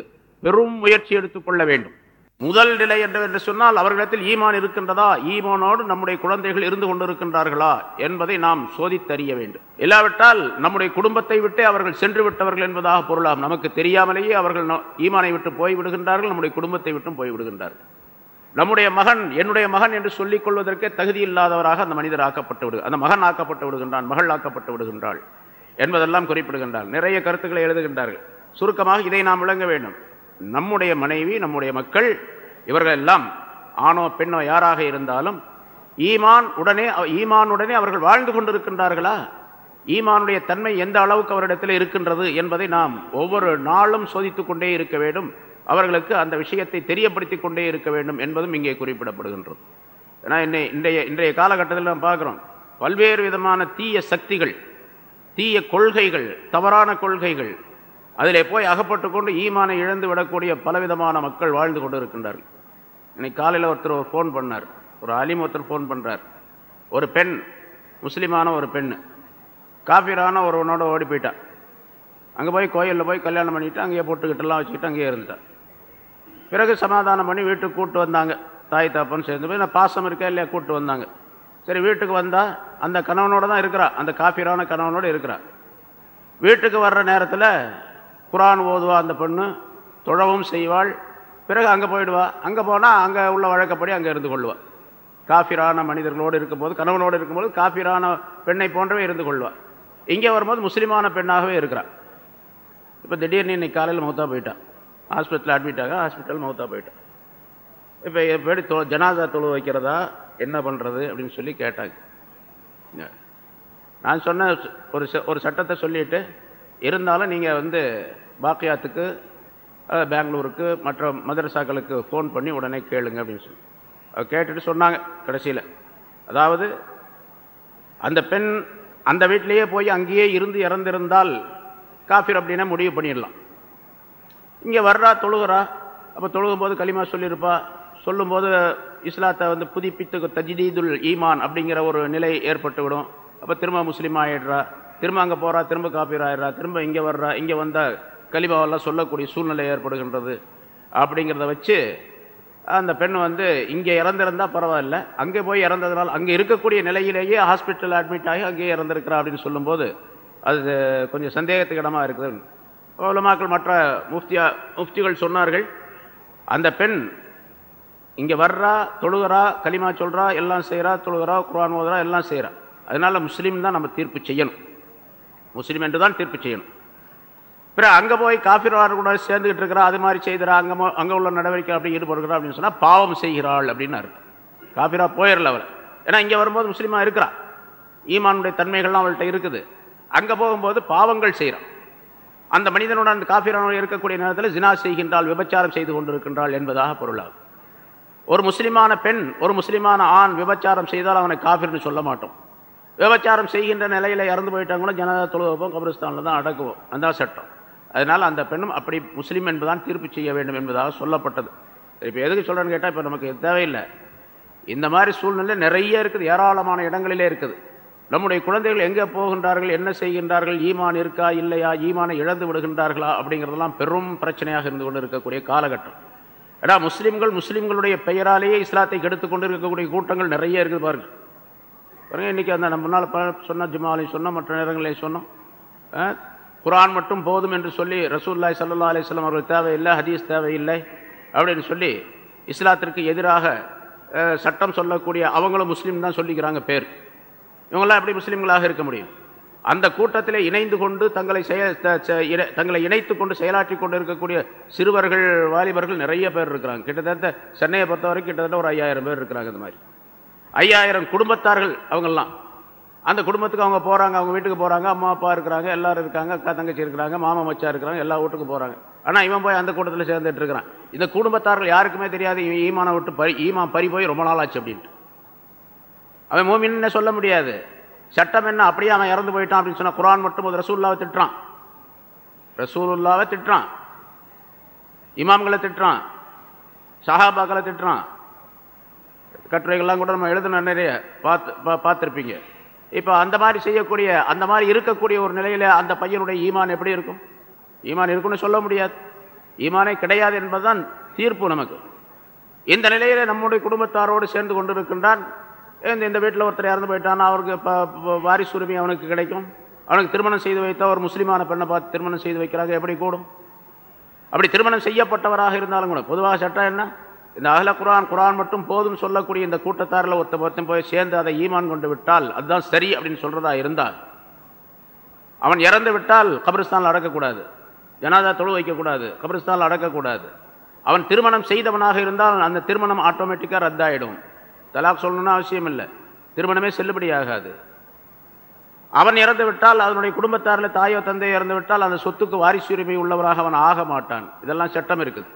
பெரும் முயற்சி எடுத்துக்கொள்ள வேண்டும். முதல் நிலை என்று சொன்னால் அவர்களிடத்தில் ஈமான் இருக்கின்றதா? ஈமானோடு நம்முடைய குழந்தைகள் இருந்து கொண்டிருக்கின்றார்களா? என்பதை நாம் சோதித்தறிய வேண்டும். இல்லாவிட்டால் நம்முடைய குடும்பத்தை விட்டே அவர்கள் சென்று விட்டவர்கள் என்பதாக பொருளாகும் நமக்கு தெரியாமலேயே அவர்கள் ஈமானை விட்டு போய்விடுகின்றார்கள் நம்முடைய குடும்பத்தை விட்டும் போய்விடுகின்றார்கள். நம்முடைய மகன் என்னுடைய மகன் என்று சொல்லிக் கொள்வதற்கே தகுதி இல்லாதவராக அந்த மனிதர் ஆக்கப்பட்டு விடு அந்த மகன் ஆக்கப்பட்டு விடுகின்றான் மகள் ஆக்கப்பட்டு விடுகின்றாள் என்பதெல்லாம் குறிப்பிடுகின்றார் நிறைய கருத்துக்களை எழுதுகின்றார்கள். சுருக்கமாக இதை நாம் விளங்க வேண்டும். நம்முடைய மனைவி நம்முடைய மக்கள் இவர்கள் எல்லாம் ஆணோ பெண்ணோ யாராக இருந்தாலும் ஈமான் உடனே ஈமானுடனே அவர்கள் வாழ்ந்து கொண்டிருக்கின்றார்களா? ஈமானுடைய தன்மை எந்த அளவுக்கு அவரிடத்தில் இருக்கின்றது என்பதை நாம் ஒவ்வொரு நாளும் சோதித்து கொண்டே இருக்க வேண்டும். அவர்களுக்கு அந்த விஷயத்தை தெரியப்படுத்தி கொண்டே இருக்க வேண்டும் என்பதும் இங்கே குறிப்பிடப்படுகின்றது. ஏன்னா இன்னை இன்றைய இன்றைய காலகட்டத்தில் நாம் பார்க்குறோம் பல்வேறு விதமான தீய சக்திகள் தீய கொள்கைகள் தவறான கொள்கைகள் அதிலே போய் அகப்பட்டு கொண்டு ஈமானை இழந்து விடக்கூடிய பலவிதமான மக்கள் வாழ்ந்து கொண்டு இருக்கின்றார்கள் இன்னைக்கு காலையில் ஒருத்தர் ஒரு ஃபோன் பண்ணார். ஒரு அலிம் ஒருத்தர் ஃபோன் பண்ணுறார் ஒரு பெண் முஸ்லீமான ஒரு பெண் காஃபிரான ஒருவனோட ஓடி போயிட்டான் அங்கே போய் கோயிலில் போய் கல்யாணம் பண்ணிட்டு அங்கேயே பொட்டுக்கிட்டெல்லாம் வச்சுக்கிட்டு அங்கேயே இருந்துட்டான் பிறகு சமாதானம் பண்ணி வீட்டுக்கு கூப்பிட்டு வந்தாங்க. தாய் தாப்பன்னு சேர்ந்து போய் நான் பாசம் இருக்கா இல்லையா? கூப்பிட்டு வந்தாங்க. சரி வீட்டுக்கு வந்தால் அந்த கணவனோட தான் இருக்கிறா. அந்த காஃபிரான கணவனோடு இருக்கிறா. வீட்டுக்கு வர்ற நேரத்தில் குரான் ஓதுவா அந்த பெண்ணு தொழவும் செய்வாள் பிறகு அங்கே போயிடுவா. அங்கே போனால் அங்கே உள்ள வழக்கப்படி அங்கே இருந்து கொள்வாள் காஃபிரான மனிதர்களோடு இருக்கும்போது கணவனோடு இருக்கும்போது காஃபிரான பெண்ணை போன்றவே இருந்து கொள்வாள் இங்கே வரும்போது முஸ்லீமான பெண்ணாகவே இருக்கிறான் இப்போ திடீர்னு இன்னைக்கு காலையில் மௌத்தா போயிட்டான் ஹாஸ்பிட்டலில் அட்மிட் ஆக ஹாஸ்பிட்டல் மௌத்தா போயிட்டான் இப்போ எப்படி தொ ஜனாதா தொழு வைக்கிறதா என்ன பண்ணுறது அப்படின்னு சொல்லி கேட்டாங்க. நான் சொன்ன ஒரு ஒரு சட்டத்தை சொல்லிவிட்டு இருந்தாலும் நீங்கள் வந்து பாக்கியாத்துக்கு பெங்களூருக்கு மற்ற மதரசாக்களுக்கு ஃபோன் பண்ணி உடனே கேளுங்க அப்படின்னு சொல்லி. கேட்டுட்டு சொன்னாங்க கடைசியில். அதாவது அந்த பெண் அந்த வீட்டிலேயே போய் அங்கேயே இருந்து இறந்திருந்தால் காஃபிர் அப்படின்னா முடிவு பண்ணிடலாம். இங்கே வர்றா தொழுகிறா அப்போ தொழுகும்போது களிமா சொல்லியிருப்பா. சொல்லும்போது இஸ்லாத்தை வந்து புதுப்பித்து தஜிதீதுல் ஈமான் அப்படிங்கிற ஒரு நிலை ஏற்பட்டு விடும் அப்போ திரும்ப முஸ்லீம் ஆகிடுறா திரும்ப அங்கே போகிறா திரும்ப காப்பீர் ஆயிடுறா திரும்ப இங்கே வர்றா இங்கே வந்தால் கலிபாவெல்லாம் சொல்லக்கூடிய சூழ்நிலை ஏற்படுகின்றது. அப்படிங்கிறத வச்சு அந்த பெண் வந்து இங்கே இறந்திருந்தால் பரவாயில்ல. அங்கே போய் இறந்ததுனால் அங்கே இருக்கக்கூடிய நிலையிலேயே ஹாஸ்பிட்டலில் அட்மிட் ஆகி அங்கேயே இறந்துருக்கிறா அப்படின்னு சொல்லும்போது அது கொஞ்சம் சந்தேகத்துக்கு இடமா இருக்குது. உலமாக்கள் மற்ற முஃப்தியா முஃப்திகள் சொன்னார்கள் அந்த பெண் இங்கே வர்றா தொழுகிறா களிமா சொல்கிறா எல்லாம் செய்கிறா தொழுகிறா குரான் ஓதுறா எல்லாம் செய்கிறா அதனால் முஸ்லீம் தான் நம்ம தீர்ப்பு செய்யணும். முஸ்லீம் என்று தான் தீர்ப்பு செய்யணும். பிறகு அங்கே போய் காஃபிர்வார் கூட சேர்ந்துக்கிட்டு இருக்கிறா அது மாதிரி செய்கிறா அங்கே அங்கே உள்ள நடவடிக்கை அப்படி ஈடுபடுகிறா அப்படின்னு சொன்னால் பாவம் செய்கிறாள் அப்படின்னாரு காஃபிரா போயிடல அவர் ஏன்னா இங்கே வரும்போது முஸ்லீமாக இருக்கிறா. ஈமானுடைய தன்மைகள்லாம் அவள்கிட்ட இருக்குது. அங்கே போகும்போது பாவங்கள் செய்கிறான் அந்த மனிதனோட அந்த காஃபிரானோட இருக்கக்கூடிய நேரத்தில் ஜினா செய்கின்றாள் விபச்சாரம் செய்து கொண்டிருக்கின்றாள் என்பதாக பொருளாகும். ஒரு முஸ்லீமான பெண் ஒரு முஸ்லீமான ஆண் விபச்சாரம் செய்தால் அவனை காஃபிர்னு சொல்ல மாட்டோம். விபச்சாரம் செய்கின்ற நிலையில் இறந்து போயிட்டாங்களோ ஜனதா தொழுவோம் கபிரஸ்தானில் தான் அடக்குவோம். அந்த சட்டம். அதனால் அந்த பெண்ணும் அப்படி முஸ்லீம் என்பதான் தீர்ப்பு செய்ய வேண்டும் என்பதாக சொல்லப்பட்டது. இப்போ எதுக்கு சொல்கிறேன்னு கேட்டால் இப்போ நமக்கு தேவையில்லை. இந்த மாதிரி சூழ்நிலை நிறைய இருக்குது ஏராளமான இடங்களிலே இருக்குது. நம்முடைய குழந்தைகள் எங்கே போகின்றார்கள் என்ன செய்கின்றார்கள் ஈமான் இருக்கா இல்லையா ஈமானை இழந்து விடுகின்றார்களா அப்படிங்கிறதெல்லாம் பெரும் பிரச்சனையாக இருந்து கொண்டு இருக்கக்கூடிய காலகட்டம். ஏன்னா முஸ்லீம்கள் முஸ்லீம்களுடைய பெயராலேயே இஸ்லாத்தை கெடுத்து கொண்டு இருக்கக்கூடிய கூட்டங்கள் நிறைய இருக்குது பாருங்கள் பாருங்கள் இன்னைக்கு அந்த நம்ம முன்னால் சொன்ன ஜுமாலையும் சொன்னோம் மற்ற நேரங்களையும் சொன்னோம். குரான் மட்டும் போதும் என்று சொல்லி ரசூல்லாய் சல்லா அலிஸ்லாம் அவர்கள் தேவையில்லை ஹதீஸ் தேவையில்லை அப்படின்னு சொல்லி இஸ்லாத்திற்கு எதிராக சட்டம் சொல்லக்கூடிய அவங்களும் முஸ்லீம் தான் சொல்லிக்கிறாங்க பேர். இவங்களாம் எப்படி முஸ்லீம்களாக இருக்க முடியும்? அந்த கூட்டத்தில் இணைந்து கொண்டு தங்களை செய தங்களை இணைத்து கொண்டு செயலாற்றி கொண்டு இருக்கக்கூடிய சிறுவர்கள் வாலிபர்கள் நிறைய பேர் இருக்கிறாங்க. கிட்டத்தட்ட சென்னையை பொறுத்த வரைக்கும் கிட்டத்தட்ட ஒரு ஐயாயிரம் பேர் இருக்கிறாங்க இந்த மாதிரி. ஐயாயிரம் குடும்பத்தார்கள் அவங்கெல்லாம். அந்த குடும்பத்துக்கு அவங்க போகிறாங்க அவங்க வீட்டுக்கு போகிறாங்க அம்மா அப்பா இருக்கிறாங்க எல்லாரும் இருக்காங்க அக்கா தங்கச்சி இருக்கிறாங்க மாமா மச்சா இருக்கிறாங்க எல்லா வீட்டுக்கு போகிறாங்க ஆனால் இவன் போய் அந்த கூட்டத்தில் சேர்ந்துட்டு இருக்கிறான். இந்த குடும்பத்தார்கள் யாருக்குமே தெரியாது இவன் ஈமான விட்டு பறி ஈமான் பறி போய் ரொம்ப நாள் ஆச்சு அப்படின்ட்டு. அவன் மோமின்னு சொல்ல முடியாது. சட்டம் என்ன? அப்படியே அவன் இறந்து போயிட்டான் அப்படின்னு சொன்னால் குரான் மட்டும் ஒரு ரசூல்லாவை திட்டுறான். ரசூலுல்லாவை திட்டுறான். இமாம்களை திட்டுறான். சஹாபாக்களை திட்டுறான். கட்டுரைகள்லாம் கூட நம்ம எழுதின நிறைய பார்த்து பார்த்துருப்பீங்க. இப்போ அந்த மாதிரி செய்யக்கூடிய அந்த மாதிரி இருக்கக்கூடிய ஒரு நிலையில் அந்த பையனுடைய ஈமான் எப்படி இருக்கும்? ஈமான் இருக்குன்னு சொல்ல முடியாது. ஈமானே கிடையாது என்பதுதான் தீர்ப்பு நமக்கு. இந்த நிலையில் நம்முடைய குடும்பத்தாரோடு சேர்ந்து கொண்டிருக்கின்றான். இந்த இந்த வீட்டில் ஒருத்தர் இறந்து போயிட்டான் அவருக்கு இப்போ வாரிசு உரிமை அவனுக்கு கிடைக்கும். அவனுக்கு திருமணம் செய்து வைத்த ஒரு முஸ்லீமான பெண்ணை பார்த்து திருமணம் செய்து வைக்கிறாங்க எப்படி கூடும்? அப்படி திருமணம் செய்யப்பட்டவராக இருந்தாலும் கூட பொதுவாக சட்டம் என்ன? இந்த அகல குரான் குரான் மட்டும் போதும் சொல்லக்கூடிய இந்த கூட்டத்தாரில் ஒருத்த ஒருத்தன் போய் சேர்ந்து அதை ஈமான் கொண்டு விட்டால் அதுதான் சரி அப்படின்னு சொல்றதா இருந்தால் அவன் இறந்து விட்டால் கபிரிஸ்தானில் அடக்கக்கூடாது ஜனாதா தொழு வைக்கக்கூடாது கபிரிஸ்தானில் அடக்கக்கூடாது அவன் திருமணம் செய்தவனாக இருந்தால் அந்த திருமணம் ஆட்டோமேட்டிக்காக ரத்தாயிடும். தலாக் சொல்லணும்னு அவசியம் இல்லை. திருமணமே செல்லுபடியாகாது அவன் இறந்து விட்டால் அதனுடைய குடும்பத்தாரில் தாயோ தந்தையோ இறந்து விட்டால் அந்த சொத்துக்கு வாரிசுரிமை உள்ளவராக அவன் ஆக மாட்டான். இதெல்லாம் சட்டம் இருக்குது.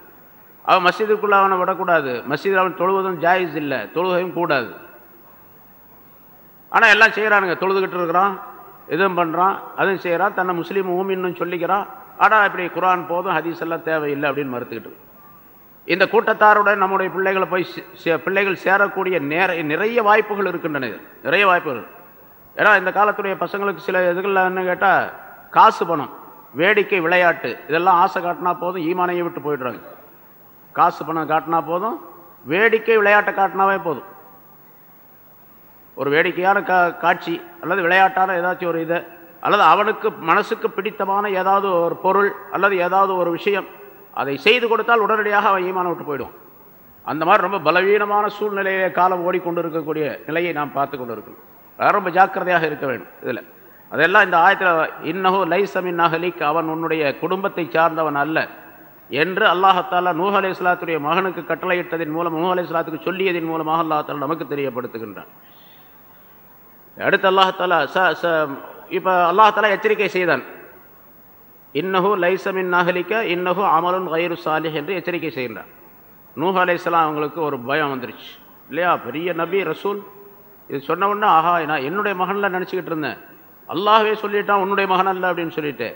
அவன் மசிதுக்குள்ள அவனை விடக்கூடாது. மசிதில் அவன் தொழுவதும் ஜாயிஸ் இல்லை. தொழுகையும் கூடாது. ஆனால் எல்லாம் செய்கிறானுங்க தொழுதுகிட்டு இருக்கிறான் இதுவும் பண்ணுறான் அதுவும் செய்கிறான் தன்னை முஸ்லீம் ஊமின்னு சொல்லிக்கிறான். ஆனால் இப்படி குரான் போதும் ஹதீஸ் எல்லாம் தேவையில்லை அப்படின்னு மறுத்துக்கிட்டு இந்த கூட்டத்தாருடன் நம்முடைய பிள்ளைகளை போய் பிள்ளைகள் சேரக்கூடிய நேர நிறைய வாய்ப்புகள் இருக்கின்றன நிறைய வாய்ப்புகள் ஏன்னா இந்த காலத்துடைய பசங்களுக்கு சில இதுகளில் என்ன கேட்டால் காசு பணம் வேடிக்கை விளையாட்டு இதெல்லாம் ஆசை காட்டினா போதும் ஈமானையை விட்டு போயிடுறாங்க. காசு பணம் காட்டினா போதும் வேடிக்கை விளையாட்டை காட்டினாவே போதும். ஒரு வேடிக்கையான கா காட்சி அல்லது விளையாட்டான ஏதாச்சும் ஒரு இது அல்லது அவனுக்கு மனசுக்கு பிடித்தமான ஏதாவது ஒரு பொருள் அல்லது ஏதாவது ஒரு விஷயம் அதை செய்து கொடுத்தால் உடனடியாக அவன் ஈமான விட்டு போயிடும் அந்த மாதிரி ரொம்ப பலவீனமான சூழ்நிலையை காலம் ஓடிக்கொண்டு இருக்கக்கூடிய நிலையை நாம் பார்த்து கொண்டு இருக்கணும் ரொம்ப ஜாக்கிரதையாக இருக்க வேண்டும் இதில். அதெல்லாம் இந்த ஆயத்தில் இன்னஹோ லைசமின் நகலிக் அவன் உன்னுடைய குடும்பத்தை சார்ந்தவன் அல்ல. என்று அல்லாஹத்தாலா நூஹ் அலி இஸ்லாத்துடைய மகனுக்கு கட்டளையிட்டதன் மூலம் நூஹ் அலி இஸ்லாத்துக்கு சொல்லியதன் மூலமாக அல்லாஹாலா நமக்கு தெரியப்படுத்துகின்றான். அடுத்து அல்லாஹாலா ச ச இப்போ அல்லாஹாலா எச்சரிக்கை செய்தான். இன்னஹு லைசமின் நகலிக்க இன்னஹு அமலுன் வயிறு சாலிஹ் என்று எச்சரிக்கை செய்கின்றான். நூஹ் அலி இஸ்லாம் அவங்களுக்கு ஒரு பயம் வந்துருச்சு. இல்லையா? பெரிய நபி ரசூல் இது சொன்ன உடனே ஆஹா நான் என்னுடைய மகனில் நினச்சிக்கிட்டு இருந்தேன். அல்லாஹே சொல்லிட்டான் உன்னுடைய மகன் அல்ல அப்படின்னு சொல்லிட்டு.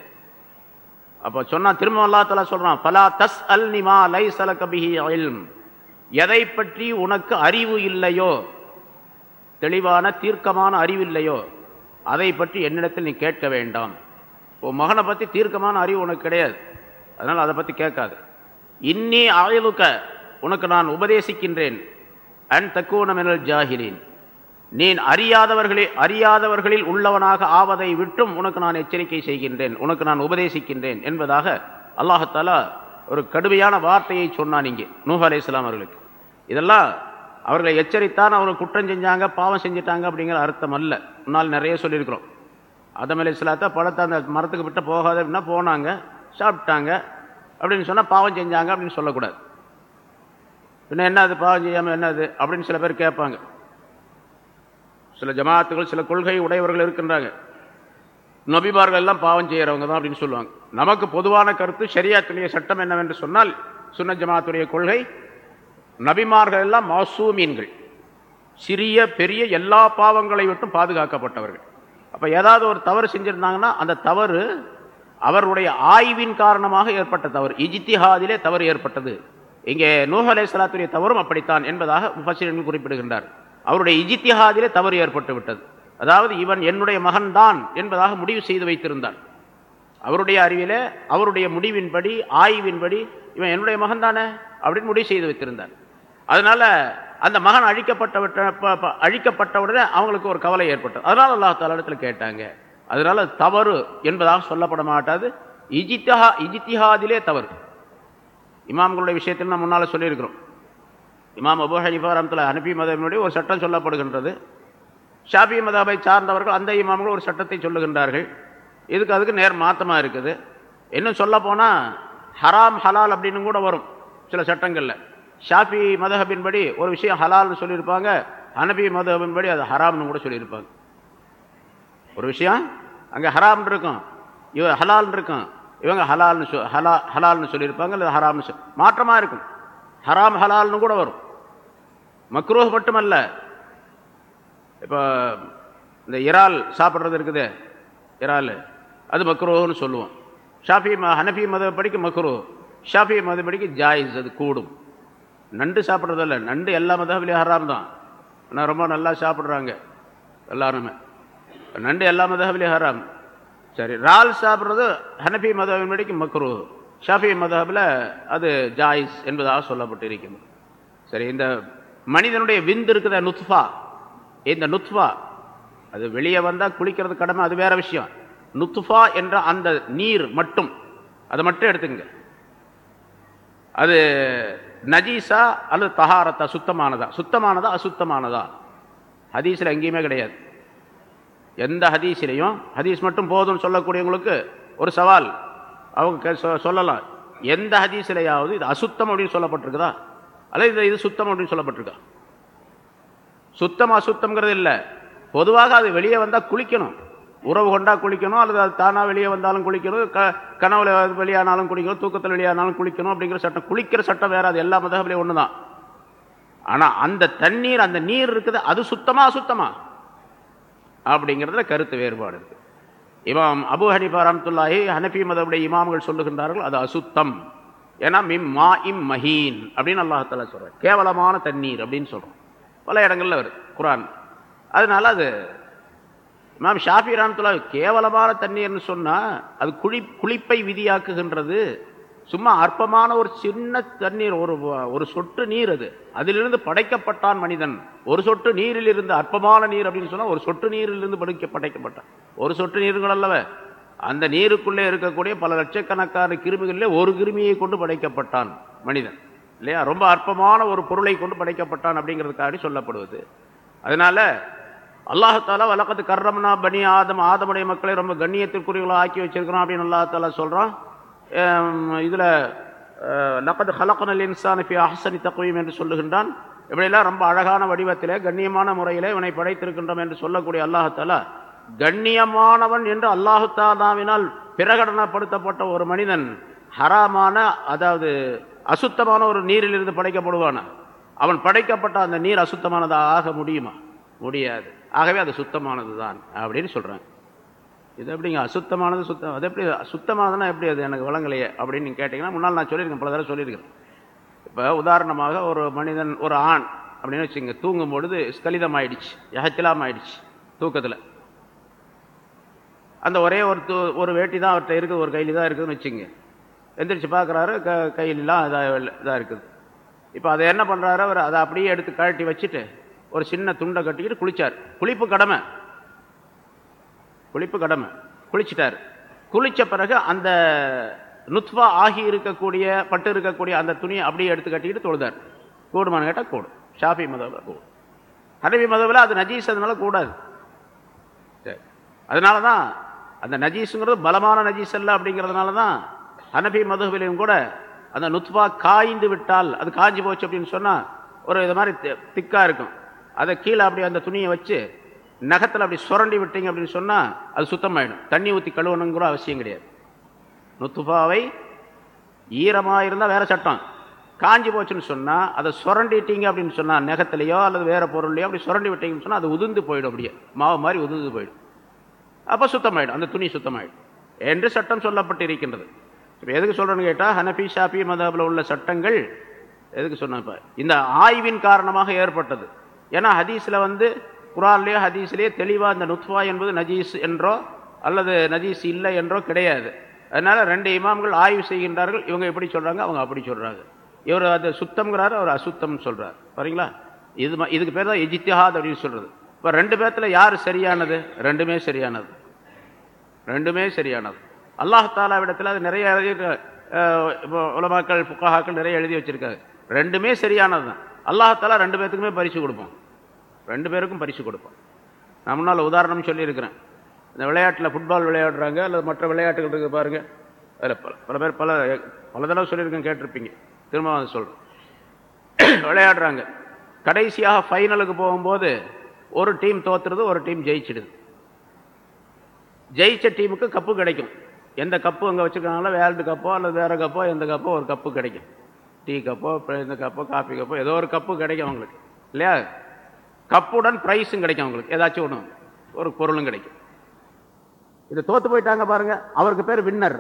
அப்போ சொன்னான் திரும்ப அல்லா தலா சொல்கிறான் பலா தஸ் அல் நிமா லை சலகபிஹி அயில்ம் எதை பற்றி உனக்கு அறிவு இல்லையோ தெளிவான தீர்க்கமான அறிவு இல்லையோ அதை பற்றி என்னிடத்தில் நீ கேட்க வேண்டாம். உன் மகனை பற்றி தீர்க்கமான அறிவு உனக்கு கிடையாது. அதனால் அதை பற்றி கேட்காது. இன்னி ஆயுளுக்க உனக்கு நான் உபதேசிக்கின்றேன். அண்ட் தக்குவனமெனல் ஜாகிரேன் நீ அறியாதவர்களே அறியாதவர்களில் உள்ளவனாக ஆவதை விட்டும் உனக்கு நான் எச்சரிக்கை செய்கின்றேன் உனக்கு நான் உபதேசிக்கின்றேன் என்பதாக அல்லாஹத்தாலா ஒரு கடுமையான வார்த்தையை சொன்னான் இங்கே நூஹ் அலி இஸ்லாம் அவர்களுக்கு. இதெல்லாம் அவர்களை எச்சரித்தான் அவங்க குற்றம் செஞ்சாங்க பாவம் செஞ்சிட்டாங்க அப்படிங்கிற அர்த்தம் அல்ல. முன்னால் நிறைய சொல்லியிருக்கிறோம். அதம் அலி இஸ்லாத்தை பழத்தை அந்த மரத்துக்கு விட்டு போகாத அப்படின்னா போனாங்க சாப்பிட்டாங்க அப்படின்னு சொன்னால் பாவம் செஞ்சாங்க அப்படின்னு சொல்லக்கூடாது. பின்ன என்ன அது பாவம் செய்யாமல் என்னது அப்படின்னு சில பேர் கேட்பாங்க. சில ஜமாத்துகள் சில கொள்கை உடையவர்கள் இருக்கின்றாங்க. நபிமார்கள் எல்லாம் பாவம் செய்கிறவங்க தான் அப்படின்னு சொல்லுவாங்க. நமக்கு பொதுவான கருத்து ஷரியாத்துடைய சட்டம் என்னவென்று சொன்னால் சுன்ன ஜமாத்துடைய கொள்கை நபிமார்கள் எல்லாம் மாசூமீன்கள். சிறிய பெரிய எல்லா பாவங்களை விட்டும் பாதுகாக்கப்பட்டவர்கள். அப்போ ஏதாவது ஒரு தவறு செஞ்சுருந்தாங்கன்னா அந்த தவறு அவருடைய ஆய்வின் காரணமாக ஏற்பட்ட தவறு. இஜித்திஹாதிலே தவறு ஏற்பட்டது. இங்கே நூஹ் அலே சலாத்துடைய தவறும் அப்படித்தான் என்பதாக முஃபசிரன் குறிப்பிடுகின்றார். அவருடைய இஜித்திஹாதிலே தவறு ஏற்பட்டு விட்டது. அதாவது இவன் என்னுடைய மகன்தான் என்பதாக முடிவு செய்து வைத்திருந்தான். அவருடைய அறிவிலே அவருடைய முடிவின்படி ஆய்வின்படி இவன் என்னுடைய மகன் தானே அப்படின்னு முடிவு செய்து வைத்திருந்தார் அதனால அந்த மகன் அழிக்கப்பட்டவற்ற அழிக்கப்பட்டவுடனே அவங்களுக்கு ஒரு கவலை ஏற்பட்டது. அதனால அல்லாஹ் தாலிடத்தில் கேட்டாங்க. அதனால தவறு என்பதாக சொல்லப்பட மாட்டாது. இஜித்தஹா இஜித்திஹாதிலே தவறு. இமாம்களுடைய விஷயத்தில் நான் முன்னால் சொல்லியிருக்கிறோம். இமாம் அபு ஹனிஃபா ரம்தில் அனுப்பி மதபினுடைய ஒரு சட்டம் சொல்லப்படுகின்றது. ஷாபி மதாபை சார்ந்தவர்கள் அந்த இமாம்கள் ஒரு சட்டத்தை சொல்லுகின்றார்கள். இதுக்கு அதுக்கு நேர் மாற்றமாக இருக்குது. இன்னும் சொல்ல போனால் ஹராம் ஹலால் அப்படின்னு கூட வரும் சில சட்டங்களில். ஷாஃபி மதஹபின்படி ஒரு விஷயம் ஹலால்னு சொல்லியிருப்பாங்க. ஹனபி மதஹபின்படி அது ஹராம்னு கூட சொல்லியிருப்பாங்க. ஒரு விஷயம் அங்கே ஹராம்னு இருக்கும். இவ ஹலால்னு இருக்கும். இவங்க ஹலால்னு சொ ஹலா ஹலால்னு சொல்லியிருப்பாங்க இல்லை ஹராம்னு சொல் மாற்றமாக இருக்கும். ஹராம் ஹலால்னு கூட வரும். மக்ரூஹ் மட்டுமல்ல. இப்போ இந்த இறால் சாப்பிட்றது இருக்குது. இறால். அது மக்ரூஹ்னு சொல்லுவோம். ஷாஃபி ம ஹனஃபி மத படிக்கு மக்ரோ ஷாஃபி மத படிக்க ஜாயிஸ் அது கூடும். நண்டு சாப்பிட்றதில்ல. நண்டு எல்லா மதவிலையும் ஹராம் தான். ஆனால் ரொம்ப நல்லா சாப்பிட்றாங்க. எல்லாருமே. நண்டு எல்லா மதவிலையும் ஹராம். சரி ரால் சாப்பிட்றது ஹனஃபி மதவின் படிக்கு மக்ரோ ஷாஃபி மதபில் அது ஜாயிஸ் என்பதாக சொல்லப்பட்டு இருக்கிறது சரி இந்த மனிதனுடைய விந்து இருக்குத நுத்ஃபா? இந்த நுத்ஃபா அது வெளியே வந்தால் குளிக்கிறது கடமை அது வேற விஷயம். நுத்ஃபா என்ற அந்த நீர் மட்டும் அதை மட்டும் எடுத்துங்க அது நஜீஸா அல்லது தஹாரத்தா சுத்தமானதா? சுத்தமானதா அசுத்தமானதா? ஹதீஸில் எங்கேயுமே கிடையாது. எந்த ஹதீஸிலையும் ஹதீஸ் மட்டும் போதும்னு சொல்லக்கூடியவங்களுக்கு ஒரு சவால். அவங்க சொல்லலாம். எந்த ஹதீசிலையாவது இது அசுத்தம் அப்படின்னு சொல்லப்பட்டிருக்குதா? அல்ல இது இது சுத்தம் அப்படின்னு சொல்லப்பட்டிருக்கா? சுத்தம் அசுத்தம்ங்கிறது இல்லை. பொதுவாக அது வெளியே வந்தால் குளிக்கணும். உறவு கொண்டா குளிக்கணும் அல்லது அது தானாக வெளியே வந்தாலும் குளிக்கணும் க கனவுல வெளியானாலும் குளிக்கணும் தூக்கத்தில் வெளியானாலும் குளிக்கணும் அப்படிங்கிற சட்டம். குளிக்கிற சட்டம் வேறு அது எல்லா மதகவிலையும் ஒன்று தான் ஆனால் அந்த தண்ணீர் அந்த நீர் இருக்குது அது சுத்தமா அசுத்தமா? அப்படிங்கிறதுல கருத்து வேறுபாடு இருக்குது இமாம் அபு ஹனிஃபா ரம்துல்லாஹி ஹனஃபி மதவுடைய இமாம்கள் சொல்லுகின்றார்கள் அது அசுத்தம். ஏன்னா மிம் மா இம் மஹீன் அப்படின்னு அல்லாஹால சொல்கிறேன் கேவலமான தண்ணீர் அப்படின்னு சொல்கிறோம் பல இடங்களில் வருது குரான் அதனால அது இமாம் ஷாஃபி ராம்துல்லாஹ் கேவலமான தண்ணீர்னு சொன்னால் அது குழி குளிப்பை விதியாக்குகின்றது சும்மா அற்பமான ஒரு சின்ன தண்ணீர் ஒரு ஒரு சொட்டு நீர் அது. அதிலிருந்து படைக்கப்பட்டான் மனிதன். ஒரு சொட்டு நீரில் இருந்து அற்பமான நீர் அப்படின்னு சொன்னால் ஒரு சொட்டு நீரிலிருந்து படைக்க படைக்கப்பட்டான். ஒரு சொட்டு நீருங்கள் அல்லவ. அந்த நீருக்குள்ளே இருக்கக்கூடிய பல லட்சக்கணக்கான கிருமிகளிலே ஒரு கிருமியை கொண்டு படைக்கப்பட்டான் மனிதன். இல்லையா? ரொம்ப அற்பமான ஒரு பொருளை கொண்டு படைக்கப்பட்டான் அப்படிங்கிறதுக்காக சொல்லப்படுவது. அதனால அல்லாஹால வழக்கத்து கர்ரம்னா பனி ஆதம் ஆதமுடைய மக்களை ரொம்ப கண்ணியத்திற்குரியவர்களாக ஆக்கி வச்சிருக்கிறோம் அப்படின்னு அல்லாஹால சொல்கிறான் Um, இதில் நகது uh, ஹலக்கனல் இன்சான் ஃபி அஹசனி தக்குவீம் என்று சொல்லுகின்றான். இப்படியெல்லாம் ரொம்ப அழகான வடிவத்திலே கண்ணியமான முறையிலே இவனை படைத்திருக்கின்றோம் என்று சொல்லக்கூடிய அல்லாஹாலா கண்ணியமானவன் என்று அல்லாஹுத்தாலாவினால் பிரகடனப்படுத்தப்பட்ட ஒரு மனிதன் ஹராமான அதாவது அசுத்தமான ஒரு நீரிலிருந்து படைக்கப்படுவான? அவன் படைக்கப்பட்ட அந்த நீர் அசுத்தமானதாக ஆக முடியுமா? முடியாது. ஆகவே அது சுத்தமானது தான் அப்படின்னு சொல்கிறேன் இது எப்படிங்க அசுத்தமானது சுத்தம் அது எப்படி சுத்தமானதுன்னா எப்படி அது எனக்கு வழங்கலையே அப்படின்னு நீங்கள் கேட்டிங்கன்னா முன்னால் நான் சொல்லியிருக்கேன் பல தடவை சொல்லியிருக்கிறேன். இப்போ உதாரணமாக ஒரு மனிதன் ஒரு ஆண் அப்படின்னு வச்சுங்க தூங்கும் பொழுது ஸ்கலிதம் ஆயிடுச்சு எகச்சிலாம் ஆயிடுச்சு தூக்கத்தில். அந்த ஒரே ஒரு தூ ஒரு வேட்டி தான் அவர்கிட்ட இருக்குது ஒரு கையில் தான் இருக்குதுன்னு வச்சுங்க எந்திரிச்சு பார்க்குறாரு க கையிலலாம் இதாக இதாக இருக்குது. இப்போ அதை என்ன பண்ணுறாரு அவர் அதை அப்படியே எடுத்து கழட்டி வச்சுட்டு ஒரு சின்ன துண்டை கட்டிக்கிட்டு குளித்தார் குளிப்பு கடமை. குளிப்பு கடமை. குளிச்சிட்டார். குளிச்ச பிறகு அந்த நுத்வா ஆகி இருக்கக்கூடிய பட்டு இருக்கக்கூடிய அந்த துணியை அப்படியே எடுத்து கட்டிக்கிட்டு தொழுதார். கூடுமான்னு கேட்டால் கூடும் ஷாஃபி மதவில் கூடும் ஹனவி மதவில் அது நஜீஸ் அதனால கூடாது. சரி. அதனால தான் அந்த நஜீஸுங்கிறது பலமான நஜீஸ் அல்ல அப்படிங்கிறதுனால தான் ஹனபி மதுவிலையும் கூட அந்த நுத்வா காய்ந்து விட்டால் அது காஞ்சி போச்சு அப்படின்னு சொன்னால் ஒரு இது மாதிரி திக்காக இருக்கும். அதை கீழே அப்படி அந்த துணியை வச்சு நகத்தில் அப்படி சுரண்டி விட்டீங்க அப்படின்னு சொன்னால் அது சுத்தமாயிடும். தண்ணி ஊற்றி கழுவணுங்கிற அவசியம் கிடையாது. நுத்துஃபாவை ஈரமாக இருந்தால் வேறு சட்டம். காஞ்சி போச்சுன்னு சொன்னால் அதை சுரண்டிட்டீங்க அப்படின்னு சொன்னால் நெகத்திலையோ அல்லது வேற பொருள்லையோ அப்படி சுரண்டி விட்டீங்கன்னு சொன்னால் அது உதிர்ந்து போயிடும் அப்படியே. மாவு மாதிரி உதிர்ந்து போயிடும். அப்போ சுத்தமாயிடும். அந்த துணி சுத்தமாயிடும். என்று சட்டம் சொல்லப்பட்டு இருக்கின்றது இப்போ எதுக்கு சொல்கிறேன்னு கேட்டால் ஹனபி ஷாஃபி மதாபில் உள்ள சட்டங்கள் எதுக்கு சொன்ன இப்போ இந்த ஆய்வின் காரணமாக ஏற்பட்டது. ஏன்னா ஹதீஸில் வந்து குரான்லேயோ ஹதீஸ்லேயோ தெளிவாக இந்த நுத்வா என்பது நஜீஸ் என்றோ அல்லது நஜீஸ் இல்லை என்றோ கிடையாது. அதனால் ரெண்டு இமாம்கள் ஆய்வு செய்கின்றார்கள். இவங்க எப்படி சொல்கிறாங்க அவங்க அப்படி சொல்கிறாங்க இவர் அது சுத்தம்ங்கிறாரு அவர் அசுத்தம் சொல்கிறார் சரிங்களா இது இதுக்கு பேர் தான் எஜித்திஹாத் அப்படின்னு சொல்கிறது இப்போ ரெண்டு பேர்த்துல யார் சரியானது? ரெண்டுமே சரியானது. ரெண்டுமே சரியானது. அல்லாஹாலாவிடத்தில் அது நிறைய எழுதி இப்போ உலமாக்கள் புக்காக்கள் நிறைய எழுதி வச்சிருக்காரு ரெண்டுமே சரியானது தான் அல்லாஹாலா ரெண்டு பேர்த்துக்குமே பரிசு கொடுப்போம். ரெண்டு பேருக்கும் பரிசு கொடுப்போம். நான் முன்னால் உதாரணம் சொல்லியிருக்கிறேன். இந்த விளையாட்டில் ஃபுட்பால் விளையாடுறாங்க அல்லது மற்ற விளையாட்டுகள் இருக்குது பாருங்கள் அதில் பல பல பேர் பல பல தடவை சொல்லியிருக்கேன் கேட்டிருப்பீங்க. திரும்ப வந்து சொல்கிறேன் விளையாடுறாங்க. கடைசியாக ஃபைனலுக்கு போகும்போது ஒரு டீம் தோத்துறது ஒரு டீம் ஜெயிச்சிடுது. ஜெயிச்ச டீமுக்கு கப்பு கிடைக்கும். எந்த கப்பு அங்கே வச்சுருக்காங்களோ வேர்ல்டு கப்போ அல்லது வேறு கப்போ எந்த கப்போ ஒரு கப்பு கிடைக்கும். டீ கப்போ இந்த கப்போ காஃபி கப்போ ஏதோ ஒரு கப்பு கிடைக்கும் அவங்களுக்கு. இல்லையா? கப்புடன் ப்ரைஸும் கிடைக்கும் அவங்களுக்கு. ஏதாச்சும் ஒன்று ஒரு பொருளும் கிடைக்கும். இது தோத்து போயிட்டாங்க பாருங்க அவருக்கு பேர் வின்னர்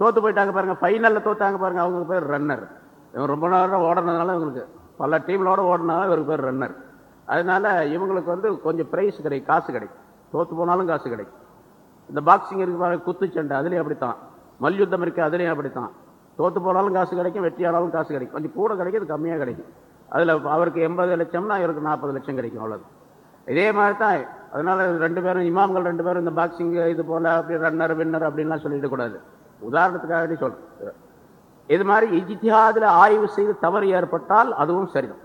தோத்து போயிட்டாங்க பாருங்க ஃபைனலில் தோத்தாங்க பாருங்க அவங்களுக்கு பேர் ரன்னர் இவங்க ரொம்ப நேரம் ஓடுறதுனால இவங்களுக்கு பல டீம்லோட ஓடினாலும் இவருக்கு பேர் ரன்னர் அதனால இவங்களுக்கு வந்து கொஞ்சம் ப்ரைஸ் கிடைக்கும் காசு கிடைக்கும் தோத்து போனாலும் காசு கிடைக்கும் இந்த பாக்ஸிங் இருக்கு பாருங்க குத்துச்சண்டை அதுலேயும் அப்படித்தான். மல்யுத்தம் இருக்குது அதுலேயும் அப்படித்தான். தோத்து போனாலும் காசு கிடைக்கும் வெற்றியானாலும் காசு கிடைக்கும். கொஞ்சம் கூட கிடைக்கும் இது கம்மியாக கிடைக்கும். அதில் அவருக்கு எண்பது லட்சம்னா இவருக்கு நாற்பது லட்சம் கிடைக்கும் அவ்வளோ இதே மாதிரி தான் அதனால் ரெண்டு பேரும் இமாம்கள் ரெண்டு பேரும் இந்த பாக்ஸிங் இது போல் அப்படி ரன்னர் வின்னர் அப்படின்லாம் சொல்லிடக்கூடாது உதாரணத்துக்காகவே உதாரணத்துக்காக இது மாதிரி இஜித்தியாதில் ஆய்வு செய்து தவறு ஏற்பட்டால் அதுவும் சரிதான்.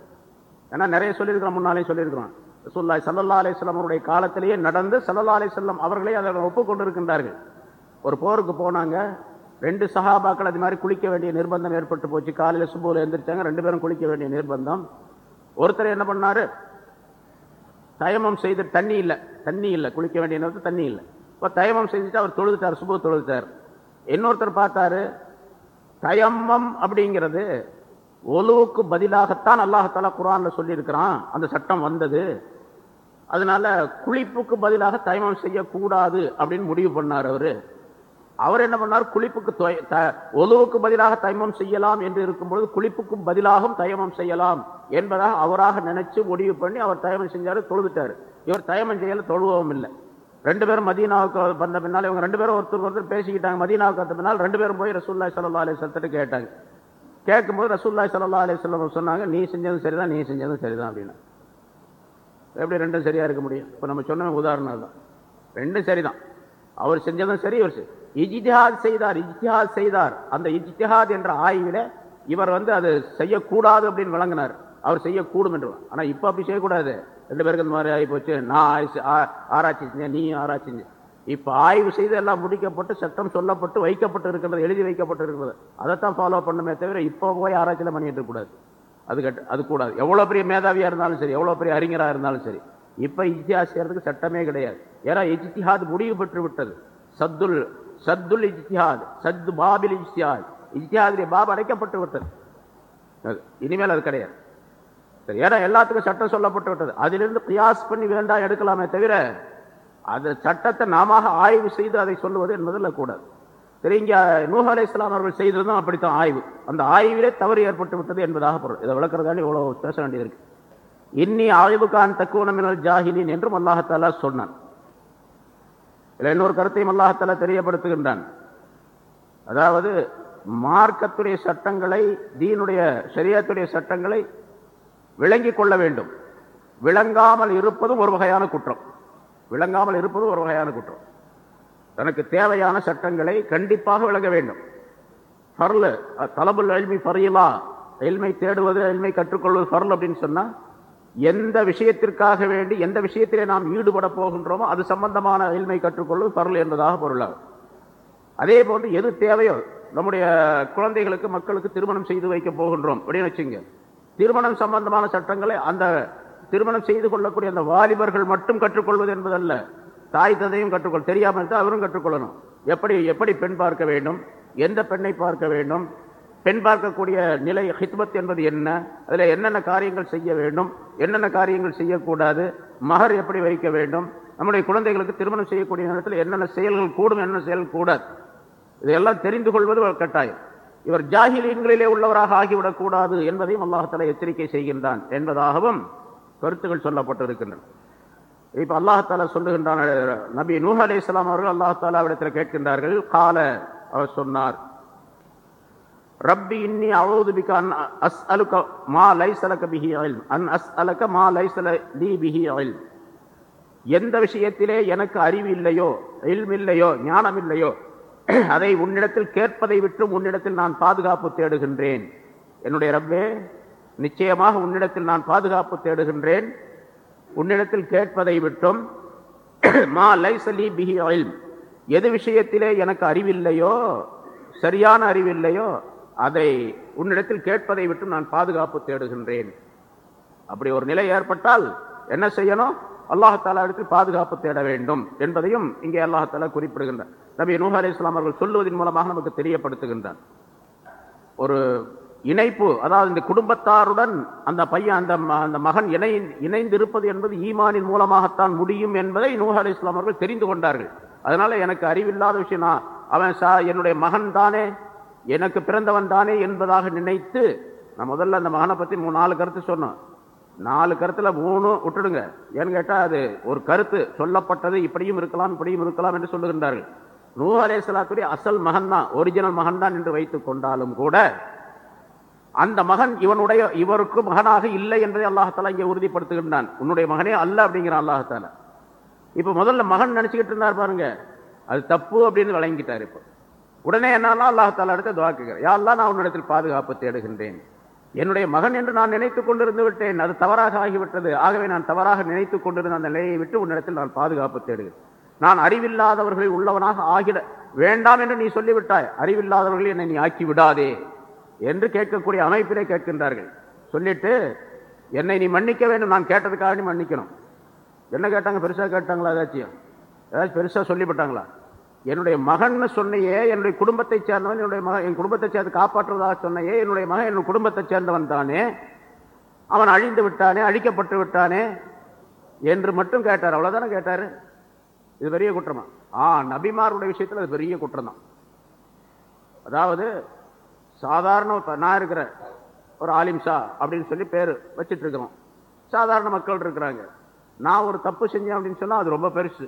ஏன்னா நிறைய சொல்லியிருக்கிறோம் முன்னாலே சொல்லியிருக்கிறோம். சொல்லாய் சல்லல்லா அலிஸ்லாம் அவருடைய காலத்திலேயே நடந்து சல்லல்லா அலிஸ்லாம் அவர்களே அதை ஒப்புக்கொண்டிருக்கின்றார்கள். ஒரு போருக்கு போனாங்க ரெண்டு சஹாபாக்கள் அது மாதிரி குளிக்க வேண்டிய நிர்பந்தம் ஏற்பட்டு போச்சு. காலையில் சுபூல எழுந்திரிச்சாங்க ரெண்டு பேரும் குளிக்க வேண்டிய நிர்பந்தம். ஒருத்தர் என்ன பண்ணாரு? தயமம் செய்து தண்ணி இல்லை தண்ணி இல்லை குளிக்க வேண்டிய நேரத்தில் தண்ணி இல்லை. இப்போ தயமம் செஞ்சுட்டு அவர் தொழுதுட்டார் சுபு தொழுதுட்டார். இன்னொருத்தர் பார்த்தாரு தயமம் அப்படிங்கிறது ஒலுவுக்கு பதிலாகத்தான் அல்லாஹால குரான்ல சொல்லியிருக்கிறான். அந்த சட்டம் வந்தது. அதனால குளிப்புக்கு பதிலாக தயமம் செய்யக்கூடாது அப்படின்னு முடிவு பண்ணார் அவர். அவர் என்ன பண்ணார்? குளிப்புக்கு த- ஒலுவுக்கு பதிலாக தயமம் செய்யலாம் என்று இருக்கும்பொழுது குளிப்புக்கும் பதிலாகவும் தயமம் செய்யலாம் என்பதாக அவராக நினைச்சு முடிவு பண்ணி அவர் தயமம் செஞ்சாரு தொழுதுட்டாரு. இவர் தயமம் செய்யல தொழுவவும் இல்லை. ரெண்டு பேரும் மதீனாவுக்கு வந்த பின்னால் இவங்க ரெண்டு பேரும் ஒருத்தர் ஒருத்தர் பேசிக்கிட்டாங்க. மதீனாவுக்கு வந்த பின்னால் ரெண்டு பேரும் போய் ரசூல்லாய் சல்லா அலி கேட்டாங்க. கேட்கும்போது ரசூல்லாய் சல்லா அலி சொல்லம் சொன்னாங்க நீ செஞ்சதும் சரிதான் நீ செஞ்சதும் சரிதான் அப்படின்னு. எப்படி ரெண்டும் சரியா இருக்க முடியும்? இப்போ நம்ம சொன்ன உதாரணம் தான் ரெண்டும் சரிதான். அவர் செஞ்சதும் சரி இவர் சரி இஜித்திஹாத் செய்தார் இஜித்திஹாத் செய்தார். அந்த இஜித்திஹாத் என்ற ஆய்வில் இவர் வந்து அது செய்யக்கூடாது அப்படின்னு விளங்கினார். அவர் செய்யக்கூடும் என்று. ஆனால் இப்போ அப்படி செய்யக்கூடாது. ரெண்டு பேருக்கு இந்த மாதிரி ஆகி போச்சு நான் ஆராய்ச்சி செஞ்சேன் நீ ஆராய்ச்சி செஞ்ச. இப்போ ஆய்வு செய்து எல்லாம் முடிக்கப்பட்டு சட்டம் சொல்லப்பட்டு வைக்கப்பட்டு இருக்கிறது எழுதி வைக்கப்பட்டு இருக்கிறது. அதைத்தான் ஃபாலோ பண்ணுமே தவிர இப்போ போய் ஆராய்ச்சியில் பண்ணிட்டு இருக்கக்கூடாது அது கட் அது கூடாது. எவ்வளோ பெரிய மேதாவியாக இருந்தாலும் சரி எவ்வளோ பெரிய அறிஞராக இருந்தாலும் சரி இப்போ இஜ்திஹாத் செய்கிறதுக்கு சட்டமே கிடையாது. ஏன்னா இஜ்திஹாத் முடிவு பெற்று விட்டது. சத்துல் சத்துல் இஜ்திஹாத் சத்து பாபில் இஜ்திஹாத். இஜ்திஹாதுடைய பாப் அடைக்கப்பட்டு விட்டது. அது. இனிமேல் அது கிடையாது. சரி ஏன்னா எல்லாத்துக்கும் சட்டம் சொல்லப்பட்டு விட்டது. அதிலிருந்து கியாஸ் பண்ணி வேண்டாம் எடுக்கலாமே தவிர அந்த சட்டத்தை நாம ஆய்வு செய்து அதை சொல்லுவது என்பதில் கூடாது. சரி இங்கே நூஹ் அலை இஸ்லாம் அவர்கள் செய்திருந்தோம் அப்படித்தான் ஆய்வு. அந்த ஆய்விலே தவறு ஏற்பட்டு விட்டது என்பதாக பொருள். இதை விளக்குறதாண்டி இவ்வளோ பேச வேண்டியது இருக்கு. இன்னி ஆய்வுக்கான் தக்குவனமினர் ஜாஹிலின் என்றும் அல்லாஹத்தாலா சொன்னான். இதில் இன்னொரு கருத்தையும் அல்லாஹத்தில் தெரியப்படுத்துகின்றான். அதாவது மார்க்கத்துடைய சட்டங்களை தீனுடைய சரியத்துடைய சட்டங்களை விளங்கிக் கொள்ள வேண்டும். விளங்காமல் இருப்பதும் ஒரு வகையான குற்றம். விளங்காமல் இருப்பதும் ஒரு வகையான குற்றம். தனக்கு தேவையான சட்டங்களை கண்டிப்பாக விளங்க வேண்டும். ஃபர்லு தலபுல் எல்மி ஃபரியலா எல்மை தேடுவது எல்மை கற்றுக்கொள்வது ஃபர்ல் அப்படின்னு சொன்னால் எந்த விஷயத்திற்காக வேண்டி எந்த விஷயத்திலே நாம் ஈடுபட போகின்றோமோ அது சம்பந்தமான எல்மை கற்றுக்கொள்வது ஃபர்ல் என்பதாக பொருளாகும். அதே போன்று எது தேவையோ நம்முடைய குழந்தைகளுக்கு மக்களுக்கு திருமணம் செய்து வைக்க போகின்றோம். அப்படின்னு வச்சுங்க. திருமணம் சம்பந்தமான சட்டங்களை அந்த திருமணம் செய்து கொள்ளக்கூடிய அந்த வாலிபர்கள் மட்டும் கற்றுக்கொள்வது என்பதல்ல. தாய் தந்தையும் கற்றுக்கொள் தெரியாமல் இருந்தால் அவரும் கற்றுக்கொள்ளணும். எப்படி எப்படி பெண் பார்க்க வேண்டும்? எந்த பெண்ணை பார்க்க வேண்டும்? பெண் பார்க்கக்கூடிய நிலை ஹித்மத் என்பது என்ன? அதில் என்னென்ன காரியங்கள் செய்ய வேண்டும்? என்னென்ன காரியங்கள் செய்யக்கூடாது? மகர் எப்படி வைக்க வேண்டும்? நம்முடைய குழந்தைகளுக்கு திருமணம் செய்யக்கூடிய நேரத்தில் என்னென்ன செயல்கள் கூடும் என்னென்ன செயல்கள் கூடாது? இதையெல்லாம் தெரிந்து கொள்வது ஒரு கட்டாயம். இவர் ஜாகிலீன்களிலே உள்ளவராக ஆகிவிடக்கூடாது என்பதையும் அல்லாஹால எச்சரிக்கை செய்கின்றான் என்பதாகவும் கருத்துக்கள் சொல்லப்பட்டிருக்கின்றன. இப்போ அல்லாஹாலா சொல்லுகின்றான் நபி நூஹ் அலி இஸ்லாம் அவர்கள் அல்லாஹாலாவிடத்தில் கேட்கின்றார்கள் கால அவர் சொன்னார் ரப்பி இன்னி அவுது பிக அன் அஸ் அலுக்க மா லைசலக பிஹி இல்ம். அன் அஸ் அலக மா லைசல லீ பிஹி இல்ம். எந்த விஷயத்திலே எனக்கு அறிவு இல்லையோ இல்லையோ ஞானம் இல்லையோ அதை உன்னிடத்தில் கேட்பதை விட்டு உன்னிடத்தில் நான் பாதுகாப்பு தேடுகின்றேன். என்னுடைய ரப்பே நிச்சயமாக உன்னிடத்தில் நான் பாதுகாப்பு தேடுகின்றேன். உன்னிடத்தில் கேட்பதை விட்டும் மா லைசலி பிஹி ஆயில் எது விஷயத்திலே எனக்கு அறிவில்லையோ சரியான அறிவில்லையோ அதை உன்னிடத்தில் கேட்பதை விட்டு நான் பாதுகாப்பு தேடுகின்றேன். அப்படி ஒரு நிலை ஏற்பட்டால் என்ன செய்யணும்? அல்லாஹாலா இடத்தில் பாதுகாப்பு தேட வேண்டும் என்பதையும் இங்கே அல்லாஹாலா குறிப்பிடுகின்றார் நபி நூஹ் அலி இஸ்லாம் அவர்கள் சொல்லுவதன் மூலமாக நமக்கு தெரியப்படுத்துகின்றார் ஒரு இணைப்பு அதாவது இந்த குடும்பத்தாருடன் அந்த பையன் அந்த ம- அந்த மகன் இணை இணைந்திருப்பது என்பது ஈமானின் மூலமாகத்தான் முடியும் என்பதை நூஹ் அலி இஸ்லாம் அவர்கள் தெரிந்து கொண்டார்கள். அதனால எனக்கு அறிவில்லாத விஷயம் நான் அவன் சா என்னுடைய மகன் தானே எனக்கு பிறந்தவன் தானே என்பதாக நினைத்து நான் முதல்ல அந்த மகனை பற்றி மூணு நாலு கருத்து சொன்னோம் நாலு கருத்தில் மூணு விட்டுடுங்க. ஏன்னு கேட்டால் அது ஒரு கருத்து. சொல்லப்பட்டது இப்படியும் இருக்கலாம் இப்படியும் இருக்கலாம் என்று சொல்லுகின்றார்கள். நூ அலேசலாத்துடைய அசல் மகன் தான் ஒரிஜினல் மகன் தான் என்று வைத்துக் கொண்டாலும் கூட அந்த மகன் இவனுடைய இவருக்கு மகனாக இல்லை என்பதை அல்லாஹால இங்கே உறுதிப்படுத்துகின்றான். உன்னுடைய மகனே அல்ல அப்படிங்கிறான் அல்லாஹாலா இப்போ முதல்ல மகன் நினச்சிக்கிட்டு இருந்தார் பாருங்க. அது தப்பு அப்படின்னு வழங்கிட்டார் இப்போ. உடனே என்னாலும் அல்லாஹால அடுத்த துவா கேட்கிறேன் யாரெல்லாம் நான் உன்னிடத்தில் பாதுகாப்பு தேடுகின்றேன். என்னுடைய மகன் என்று நான் நினைத்துக் கொண்டிருந்து விட்டேன். அது தவறாக ஆகிவிட்டது. ஆகவே நான் தவறாக நினைத்துக் கொண்டிருந்த அந்த நிலையை விட்டு உன்னிடத்தில் நான் பாதுகாப்பு தேடுகிறேன். நான் அறிவில்லாதவர்களில் உள்ளவனாக ஆகிட வேண்டாம் என்று நீ சொல்லிவிட்டாய். அறிவில்லாதவர்கள் என்னை நீ ஆக்கி விடாதே என்று கேட்கக்கூடிய அமைப்பிலே கேட்கின்றார்கள். சொல்லிட்டு என்னை நீ மன்னிக்க வேண்டும். நான் கேட்டதுக்காக நீ மன்னிக்கணும். என்ன கேட்டாங்க? பெருசாக கேட்டாங்களா? ஏதாச்சும்? ஏதாச்சும் பெருசாக சொல்லிவிட்டாங்களா? என்னுடைய மகன் சொன்னையே என்னுடைய குடும்பத்தை சேர்ந்தவன் என்னுடைய மகன் என் குடும்பத்தை சேர்ந்து காப்பாற்றுவதாக சொன்னையே என்னுடைய மகன் என் குடும்பத்தை சேர்ந்தவன் தானே. அவன் அழிந்து விட்டானே அழிக்கப்பட்டு விட்டானே என்று மட்டும் கேட்டார். அவ்வளோதானே கேட்டார்? இது பெரிய குற்றமா? ஆ நபிமாருடைய விஷயத்துல அது பெரிய குற்றம் தான் அதாவது சாதாரண நான் இருக்கிற ஒரு ஆலிம்ஷா அப்படின்னு சொல்லி பேர் வச்சிட்டு இருக்கிறோம். சாதாரண மக்கள் இருக்கிறாங்க. நான் ஒரு தப்பு செஞ்சேன் அப்படின்னு சொன்னால் அது ரொம்ப பெருசு.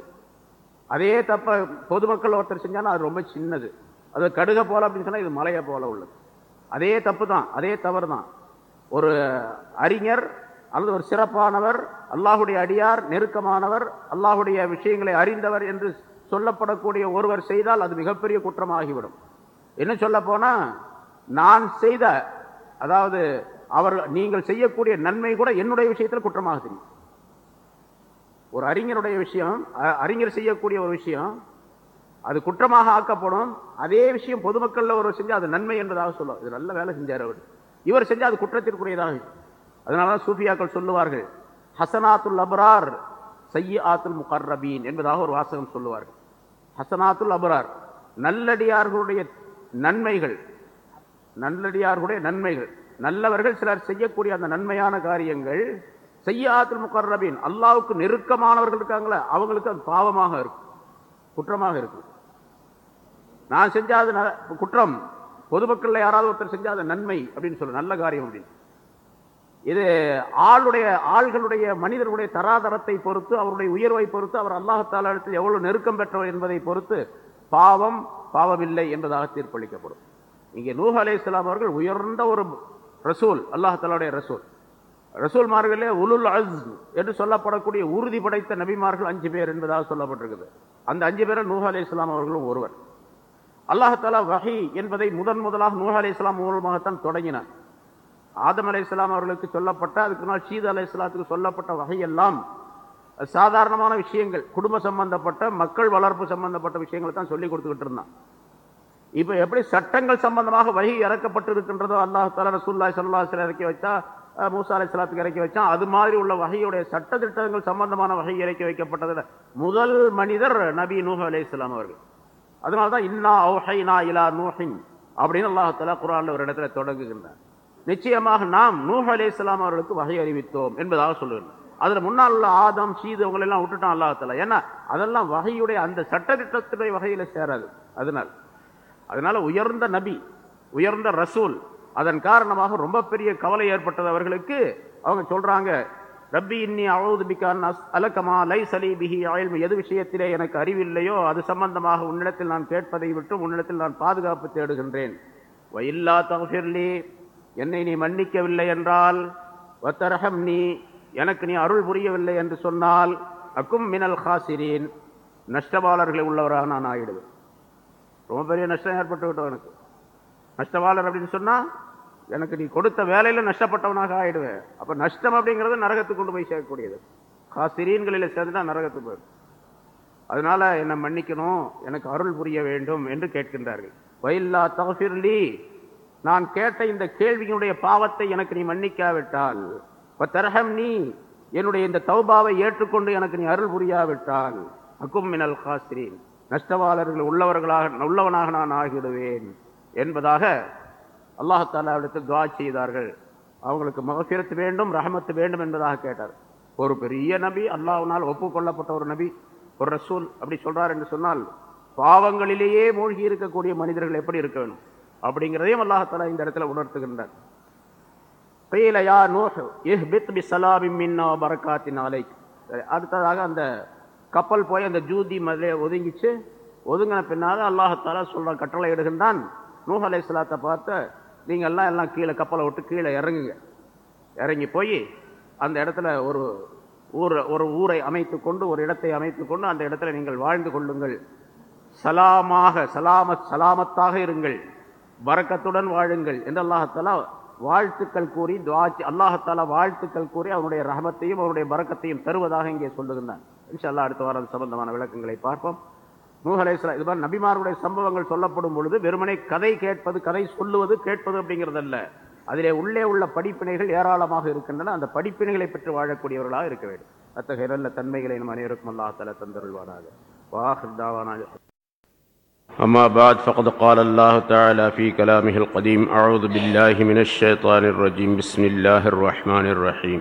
அதே தப்ப பொதுமக்கள் ஒருத்தர் செஞ்சாலும் அது ரொம்ப சின்னது. அது கடுக போல அப்படின்னு சொன்னால் இது மலையை போல உள்ளது. அதே தப்பு தான் அதே தவறு தான். ஒரு அறிஞர் அல்லது ஒரு சிறப்பானவர் அல்லாஹுடைய அடியார் நெருக்கமானவர் அல்லாஹுடைய விஷயங்களை அறிந்தவர் என்று சொல்லப்படக்கூடிய ஒருவர் செய்தால் அது மிகப்பெரிய குற்றமாகிவிடும். என்ன சொல்ல போனால் நான் செய்த அதாவது அவர் நீங்கள் செய்யக்கூடிய நன்மை கூட என்னுடைய விஷயத்தில் குற்றமாக தெரியும். ஒரு அறிஞருடைய விஷயம் அ- அறிஞர் செய்யக்கூடிய ஒரு விஷயம் அது குற்றமாக ஆக்கப்படும். அதே விஷயம் பொதுமக்களில் ஒரு செஞ்சால் அது நன்மை என்பதாக சொல்லும் இது நல்ல வேலை செஞ்சார் அவர். இவர் செஞ்சால் அது குற்றத்திற்குரியதாக. அதனால தான் சூஃபியாக்கள் சொல்லுவார்கள் ஹசனாத்துல் அபரார் சய்யாத்துல் முகர்ரபீன் என்பதாக ஒரு வாசகம் சொல்லுவார்கள். ஹசனாத்துல் அபரார் நல்லடியார்களுடைய நன்மைகள் நல்லடியார்களுடைய நன்மைகள். நல்லவர்கள் சிலர் செய்யக்கூடிய அந்த நன்மையான காரியங்கள் செய்யாத்துல் முக்கர்ரபின் அல்லாவுக்கு நெருக்கமானவர்கள் இருக்காங்களே அவங்களுக்கு அது பாவமாக இருக்கும் குற்றமாக இருக்கும். நான் செஞ்சா ந- குற்றம் பொதுமக்களில் யாராவது ஒருத்தர் செஞ்சாத நன்மை அப்படின்னு சொல்ல நல்ல காரியம் அப்படின்னு. இது ஆளுடைய ஆள்களுடைய மனிதர்களுடைய தராதரத்தை பொறுத்து அவருடைய உயர்வை பொறுத்து அவர் அல்லாஹத்தால இடத்தில் எவ்வளவு நெருக்கம் பெற்றவர் என்பதை பொறுத்து பாவம் பாவமில்லை என்பதாக தீர்ப்பளிக்கப்படும். இங்கே நூஹ் அலைஹிஸ்ஸலாம் அவர்கள் உயர்ந்த ஒரு ரசூல் அல்லாஹத்தாலுடைய ரசூல். ரசூல்மார்களே உலுல் அஸ் என்று சொல்லப்படக்கூடிய உறுதி படைத்த நபிமார்கள் அஞ்சு பேர் என்பதாக சொல்லப்பட்டிருக்குது. அந்த அஞ்சு பேரில் அலி இஸ்லாம் அவர்களும் ஒருவர். அல்லாஹாலா வஹி என்பதை முதன் முதலாக நூஹா அலி இஸ்லாம் மூலமாகத்தான் தொடங்கினார் ஆதம் அலைஹிஸ்ஸலாம் அவர்களுக்கு சொல்லப்பட்ட அதுக்கு நாள் சீதா இஸ்லாத்துக்கு சொல்லப்பட்ட வகையெல்லாம் சாதாரணமான விஷயங்கள் குடும்ப சம்பந்தப்பட்ட மக்கள் வளர்ப்பு சம்பந்தப்பட்ட விஷயங்களை தான் சொல்லி கொடுத்துக்கிட்டு இருந்தான். இப்போ எப்படி சட்டங்கள் சம்பந்தமாக வகி இறக்கப்பட்டு இருக்கின்றதோ அல்லாஹ் தாலா ரசூல்லாய் சல்லா இறக்கி வச்சா மூசா அலை சலாத்துக்கு இறக்கி வச்சான். அது மாதிரி உள்ள வகையுடைய சட்ட திட்டங்கள் சம்பந்தமான வகை இறக்கி வைக்கப்பட்டதுல முதல் மனிதர் நபி நூஹ் அலைஹிஸ்ஸலாம் அவர்கள். அதனால தான் இன்னா நா இலா நூஹின் அப்படின்னு அல்லாஹ் குரான் ஒரு இடத்துல தொடங்குகின்றார். நிச்சயமாக நாம் நூஹ் அலைஹிஸ்ஸலாம் அவர்களுக்கு வகை அறிவித்தோம் என்பதாக சொல்லுகிறார் அதுல முன்னால் உள்ள ஆதம் சீது அவங்களெல்லாம் விட்டுட்டான் அல்லாஹ் ஏன்னா அதெல்லாம் வகையுடைய அந்த சட்டத்திட்டத்துடைய வகையில சேராது. அதனால் அதனால உயர்ந்த நபி உயர்ந்த ரசூல் அதன் காரணமாக ரொம்ப பெரிய கவலை ஏற்பட்டது அவர்களுக்கு அவங்க சொல்றாங்க ரப்பி இன்னி அவுது அலக்கமா லை சலீபிஹி பிஹி எது விஷயத்திலே எனக்கு அறிவில்லையோ அது சம்பந்தமாக உன்னிடத்தில் நான் கேட்பதை விட்டு உன்னிடத்தில் நான் பாதுகாப்பு தேடுகின்றேன். வயில்லா தகுஃபிர்லி என்னை நீ மன்னிக்கவில்லை என்றால் வத்தரகம் நீ எனக்கு நீ அருள் புரியவில்லை என்று சொன்னால் அக்கும் மினல் ஹாசிரீன். நஷ்டபாளர்களை உள்ளவராக நான் ஆயிடுவேன். ரொம்ப பெரிய நஷ்டம் ஏற்பட்டு விட்டோம் எனக்கு நஷ்டவாளர் அப்படின்னு சொன்னால் எனக்கு நீ கொடுத்த வேலையில் நஷ்டப்பட்டவனாக ஆயிடுவேன் அப்போ நஷ்டம் அப்படிங்கிறது நரகத்துக்கு கொண்டு போய் சேர்க்கக்கூடியது. காசிரியன்களில் சேர்ந்துட்டா நரகத்துக்கு போயிடும். அதனால என்னை மன்னிக்கணும் எனக்கு அருள் புரிய வேண்டும் என்று கேட்கின்றார்கள். வயல்லா தகஃபிர்லி நான் கேட்ட இந்த கேள்வியினுடைய பாவத்தை எனக்கு நீ மன்னிக்காவிட்டால் தரகம் நீ என்னுடைய இந்த தௌபாவை ஏற்றுக்கொண்டு எனக்கு நீ அருள் புரியாவிட்டால் அக்கும் மினல் காசிரீன். நஷ்டவாளர்கள் உள்ளவர்களாக உள்ளவனாக நான் ஆகிவிடுவேன். என்பதாக அல்லாஹாலாவிடத்தில் துவா செய்தார்கள். அவங்களுக்கு மகசிரத்து வேண்டும் ரஹமத்து வேண்டும் என்பதாக கேட்டார். ஒரு பெரிய நபி அல்லாஹினால் ஒப்புக்கொள்ளப்பட்ட ஒரு நபி ஒரு ரசூல் அப்படி சொல்றார் என்று சொன்னால் பாவங்களிலேயே மூழ்கி இருக்கக்கூடிய மனிதர்கள் எப்படி இருக்க வேணும் அப்படிங்கிறதையும் அல்லாஹாலா இந்த இடத்துல உணர்த்துகின்றார். பெயிலையா நோஹ் இஹ்பித் பி சலாமின் மின்னா பரக்காத்தின் அலை அடுத்ததாக அந்த கப்பல் போய் அந்த ஜூதி மலையை ஒதுங்கிச்சு. ஒதுங்கின பின்னால் அல்லாஹாலா சொல்ற கட்டளை இடுகின்றான். நூஹ் அலைஹிஸ்ஸலாத்தை பார்த்து நீங்கள் எல்லாம் எல்லாம் கீழே கப்பலை விட்டு கீழே இறங்குங்க. இறங்கி போய் அந்த இடத்துல ஒரு ஊர் ஒரு ஊரை அமைத்து கொண்டு ஒரு இடத்தை அமைத்து கொண்டு அந்த இடத்துல நீங்கள் வாழ்ந்து கொள்ளுங்கள். சலாமாக சலாமத் சலாமத்தாக இருங்கள். வரக்கத்துடன் வாழுங்கள் என்று அல்லாஹத்தாலா வாழ்த்துக்கள் கூறி துவாச்சி அல்லாஹத்தாலா வாழ்த்துக்கள் கூறி அவனுடைய ரகமத்தையும் அவனுடைய பரக்கத்தையும் தருவதாக இங்கே சொல்லுகின்றான். இன்ஷா அல்லா அடுத்த வாரம் சம்பந்தமான விளக்கங்களை பார்ப்போம். நூஹ் அலைஹிஸ்ஸலாம் இது மாதிரி நபிமாருடைய சம்பவங்கள் சொல்லப்படும் பொழுது வெறுமனே கதை கேட்பது கதை சொல்லுவது கேட்பது அப்படிங்கிறதல்ல அதிலே உள்ளே உள்ள படிப்பினைகள் ஏராளமாக இருக்கின்றன அந்த படிப்பினைகளை பெற்று வாழக்கூடியவர்களாக இருக்க வேண்டும் அத்தகைய நல்ல தன்மைகளை நம் அனைவருக்கும் அல்லாஹால தந்தருள்வாராக வாஹர் தாவானா أما بعد فقد قال الله تعالى في كلامه القديم أعوذ بالله من الشيطان الرجيم بسم الله الرحمن الرحيم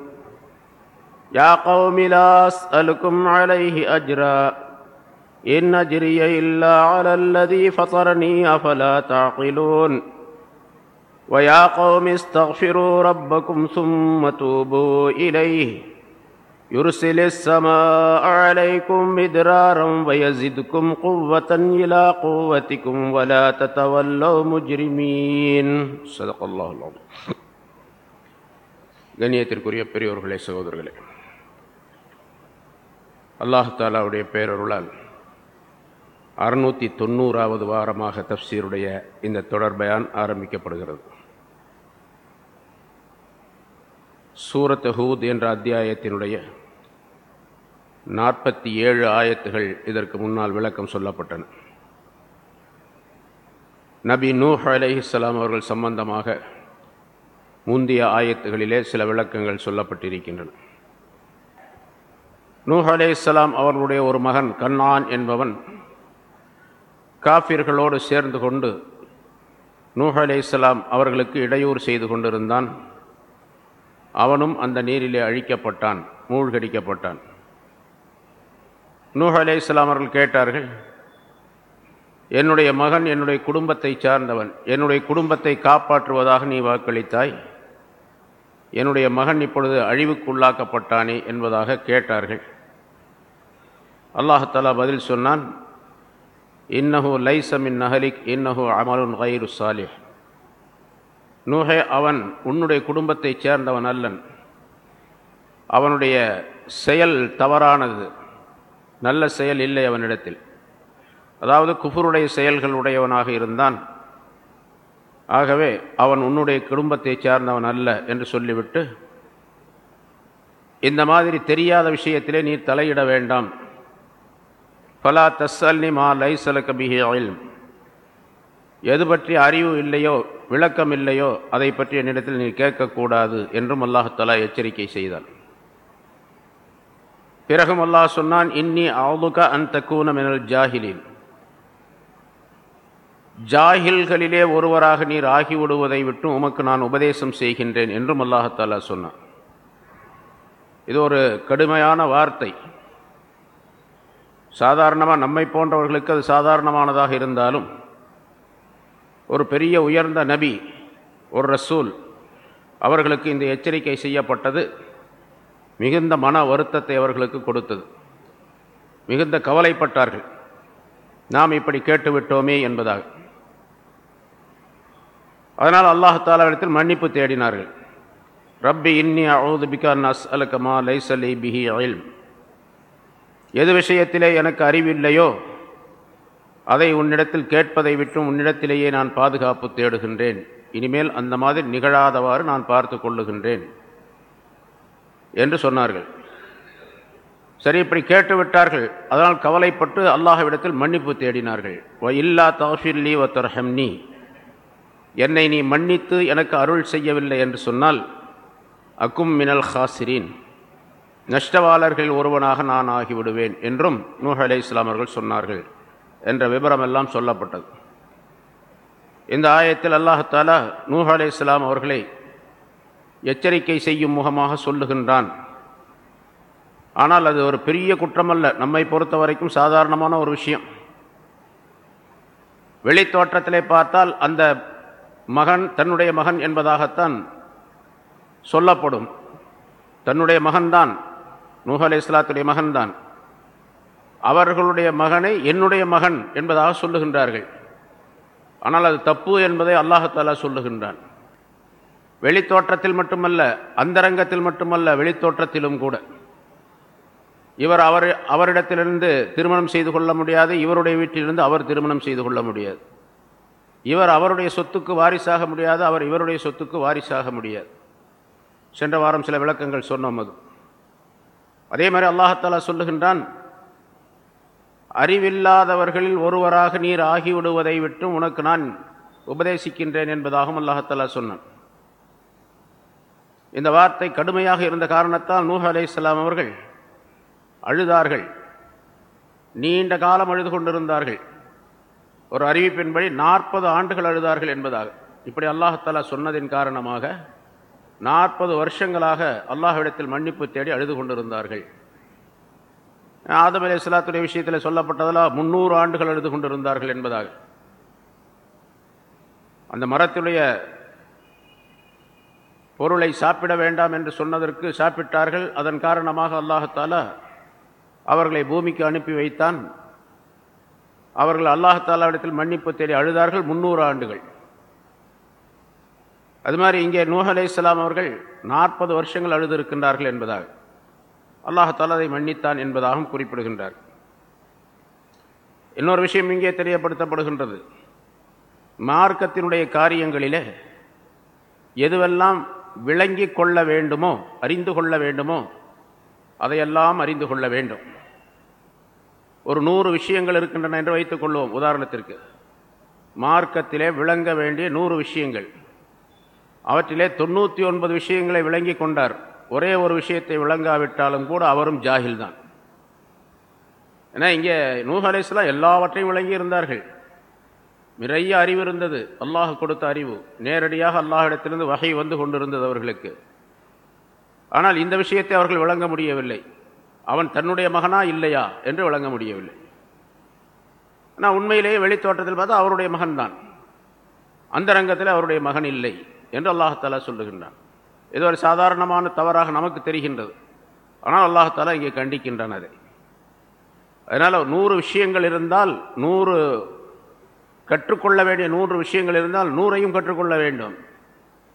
يا قوم لا أسألكم عليه أجرا إن أجري إلا على الذي فطرني أفلا تعقلون ويا قوم استغفروا ربكم ثم توبوا إليه يرسل السماء عليكم مدرارا ويزدكم قوة إلى قوتكم ولا تتولوا مجرمين صدق الله العظيم கண்ணியத்திற்குரிய பெரியோர்களே சகோதரர்களே அல்லாஹாலாவுடைய பேரருளால் அறுநூற்றி தொண்ணூறாவது வாரமாக தப்சீருடைய இந்த தொடர்பயான் ஆரம்பிக்கப்படுகிறது. சூரத் ஹூத் என்ற அத்தியாயத்தினுடைய நாற்பத்தி ஏழு ஆயத்துகள் இதற்கு முன்னால் விளக்கம் சொல்லப்பட்டன. நபி நூஹ் அலைஹிஸ்ஸலாம் அவர்கள் சம்பந்தமாக முந்தைய ஆயத்துகளிலே சில விளக்கங்கள் சொல்லப்பட்டிருக்கின்றன. நூஹ் அலைஹிஸ்ஸலாம் அவர்களுடைய ஒரு மகன் கண்ணான் என்பவன் காஃபிர்களோடு சேர்ந்து கொண்டு நூஹ் அலைஹிஸ்ஸலாம் அவர்களுக்கு இடையூறு செய்து கொண்டிருந்தான். அவனும் அந்த நீரிலே அழிக்கப்பட்டான் மூழ்கடிக்கப்பட்டான். நூஹ் அலைஹிஸ்ஸலாம் அவர்கள் கேட்டார்கள் என்னுடைய மகன் என்னுடைய குடும்பத்தை சார்ந்தவன் என்னுடைய குடும்பத்தை காப்பாற்றுவதாக நீ வாக்களித்தாய். என்னுடைய மகன் இப்பொழுது அழிவுக்குள்ளாக்கப்பட்டானே என்பதாக கேட்டார்கள். அல்லாஹாலா பதில் சொன்னான் இன்னஹு லைசமின் நஹலிக் இன்னஹு அமலுன் கயிறு சாலிஹ். நூஹே அவன் உன்னுடைய குடும்பத்தைச் சேர்ந்தவன் அல்லன். அவனுடைய செயல் தவறானது. நல்ல செயல் இல்லை அவனிடத்தில். அதாவது குஃபருடைய செயல்கள் உடையவனாக இருந்தான். ஆகவே அவன் உன்னுடைய குடும்பத்தைச் சார்ந்தவன் அல்ல என்று சொல்லிவிட்டு இந்த மாதிரி தெரியாத விஷயத்திலே நீ தலையிட வேண்டாம். ஃபலா தஸ்ஸல்னி மா லைசல கபிஹி இல்ம். எது பற்றி அறிவு இல்லையோ விளக்கம் இல்லையோ அதை பற்றி என்னிடத்தில் நீ கேட்கக்கூடாது என்றும் அல்லாஹாலா எச்சரிக்கை செய்தான் பிறகும் அல்லாஹ் சொன்னான் இன்னி அவுதுக அன் தக்கூனம் மினல் ஜாஹிலின். ஜாஹில்களிலே ஒருவராக நீர் ஆகிவிடுவதை விட்டு உமக்கு நான் உபதேசம் செய்கின்றேன் என்றும் அல்லாஹாலா சொன்னான். இது ஒரு கடுமையான வார்த்தை. சாதாரணமாக நம்மை போன்றவர்களுக்கு அது சாதாரணமானதாக இருந்தாலும் ஒரு பெரிய உயர்ந்த நபி ஒரு ரசூல் அவர்களுக்கு இந்த எச்சரிக்கை செய்யப்பட்டது. மிகுந்த மன வருத்தத்தை அவர்களுக்கு கொடுத்தது. மிகுந்த கவலைப்பட்டார்கள். நாம் இப்படி கேட்டுவிட்டோமே என்பதாக. அதனால் அல்லாஹாலாவிடத்தில் மன்னிப்பு தேடினார்கள். ரப்பி இன்னி அவுது பிகா நஸ் அலக்கமா லைசலி பிஹி அயில்ம் எது விஷயத்திலே எனக்கு அறிவில்லையோ அதை உன்னிடத்தில் கேட்பதை விட்டும் உன்னிடத்திலேயே நான் பாதுகாப்பு தேடுகின்றேன். இனிமேல் அந்த மாதிரி நிகழாதவாறு நான் பார்த்து கொள்ளுகின்றேன். என்று சொன்னார்கள். சரி இப்படி கேட்டு விட்டார்கள். அதனால் கவலைப்பட்டு அல்லாஹவிடத்தில் மன்னிப்பு தேடினார்கள். வ இல்லா தாஃபிர்லி வ தர்ஹம்னி. என்னை நீ மன்னித்து எனக்கு அருள் செய்யவில்லை என்று சொன்னால் அக்கும் மினல் ஹாசிரீன். நஷ்டவாளர்கள் ஒருவனாக நான் ஆகிவிடுவேன் என்றும் நூஹ் அலை சொன்னார்கள் என்ற விபரமெல்லாம் சொல்லப்பட்டது. இந்த ஆயத்தில் அல்லாஹாலா நூஹ் அலை இஸ்லாம் அவர்களை எச்சரிக்கை செய்யும் முகமாக சொல்லுகின்றான். ஆனால் அது ஒரு பெரிய குற்றமல்ல. நம்மை பொறுத்த வரைக்கும் சாதாரணமான ஒரு விஷயம். வெளித்தோற்றத்திலே பார்த்தால் அந்த மகன் தன்னுடைய மகன் என்பதாகத்தான் சொல்லப்படும். தன்னுடைய மகன்தான் நூஹ் அலை இஸ்லாத்துடைய மகன்தான். அவர்களுடைய மகனை என்னுடைய மகன் என்பதாக சொல்லுகின்றார்கள். ஆனால் அது தப்பு என்பதை அல்லாஹாலா சொல்லுகின்றான். வெளித்தோற்றத்தில் மட்டுமல்ல அந்தரங்கத்தில் மட்டுமல்ல வெளித்தோற்றத்திலும் கூட. இவர் அவர் அவரிடத்திலிருந்து திருமணம் செய்து கொள்ள முடியாது இவருடைய வீட்டிலிருந்து அவர் திருமணம் செய்து கொள்ள முடியாது. இவர் அவருடைய சொத்துக்கு வாரிசாக முடியாது அவர் இவருடைய சொத்துக்கு வாரிசாக முடியாது. சென்ற வாரம் சில விளக்கங்கள் சொன்னோம் அது. அதே மாதிரி அல்லாஹாலா சொல்லுகின்றான் அறிவில்லாதவர்களில் ஒருவராக நீர் ஆகிவிடுவதை விட்டு உனக்கு நான் உபதேசிக்கின்றேன் என்பதாகவும் அல்லாஹத்தாலா சொன்னான். இந்த வார்த்தை கடுமையாக இருந்த காரணத்தால் நூஹ் அலை இஸ்லாம் அவர்கள் அழுதார்கள். நீண்ட காலம் அழுது கொண்டிருந்தார்கள். ஒரு அறிவிப்பின்படி நாற்பது ஆண்டுகள் அழுதார்கள் என்பதாக. இப்படி அல்லாஹத்தாலா சொன்னதின் காரணமாக நாற்பது வருஷங்களாக அல்லாஹ்விடத்தில் மன்னிப்பு தேடி அழுது கொண்டிருந்தார்கள். ஆதம் அலி இஸ்லாத்துடைய விஷயத்தில் சொல்லப்பட்டதெல்லாம் முந்நூறு ஆண்டுகள் அழுது கொண்டிருந்தார்கள் என்பதாக. அந்த மரத்துடைய பொருளை சாப்பிட வேண்டாம் என்று சொன்னதற்கு சாப்பிட்டார்கள். அதன் காரணமாக அல்லாஹாலா அவர்களை பூமிக்கு அனுப்பி வைத்தான். அவர்கள் அல்லாஹாலாவிடத்தில் மன்னிப்பு தேடி அழுதார்கள் முன்னூறு ஆண்டுகள். அது மாதிரி இங்கே நூஹ் அலே இஸ்லாம் அவர்கள் நாற்பது வருஷங்கள் அழுதிருக்கின்றார்கள் என்பதாக. அல்லாஹால அதை மன்னித்தான் என்பதாகவும் குறிப்பிடுகின்றார். இன்னொரு விஷயம் இங்கே தெரியப்படுத்தப்படுகின்றது. மார்க்கத்தினுடைய காரியங்களிலே எதுவெல்லாம் விளங்கி கொள்ள வேண்டுமோ அறிந்து கொள்ள வேண்டுமோ அதையெல்லாம் அறிந்து கொள்ள வேண்டும். ஒரு நூறு விஷயங்கள் இருக்கின்றன என்று வைத்துக் கொள்வோம். உதாரணத்திற்கு மார்க்கத்திலே விளங்க வேண்டிய நூறு விஷயங்கள். அவற்றிலே தொண்ணூற்றி ஒன்பது விஷயங்களை விளங்கி கொண்டார். ஒரே ஒரு விஷயத்தை விளங்காவிட்டாலும் கூட அவரும் ஜாகில் தான் ஏன்னா இங்கே நூஹ் அலிஸ்லாம் எல்லாவற்றையும் விளங்கி இருந்தார்கள் நிறைய அறிவு இருந்தது. அல்லாஹ் கொடுத்த அறிவு. நேரடியாக அல்லாஹிடத்திலிருந்து வகை வந்து கொண்டிருந்தது அவர்களுக்கு. ஆனால் இந்த விஷயத்தை அவர்கள் விளங்க முடியவில்லை. அவன் தன்னுடைய மகனா இல்லையா என்று விளங்க முடியவில்லை. ஆனால் உண்மையிலேயே வெளித்தோட்டத்தில் பார்த்தா அவருடைய மகன்தான். அந்த ரங்கத்தில் அவருடைய மகன் இல்லை. என்று அல்லாஹாலா சொல்லுகின்றான். இது ஒரு சாதாரணமான தவறாக நமக்கு தெரிகின்றது. ஆனால் அல்லாஹாலா இங்கே கண்டிக்கின்றான் அதை. அதனால் நூறு விஷயங்கள் இருந்தால் நூறு கற்றுக்கொள்ள வேண்டிய நூறு விஷயங்கள் இருந்தால் நூறையும் கற்றுக்கொள்ள வேண்டும்.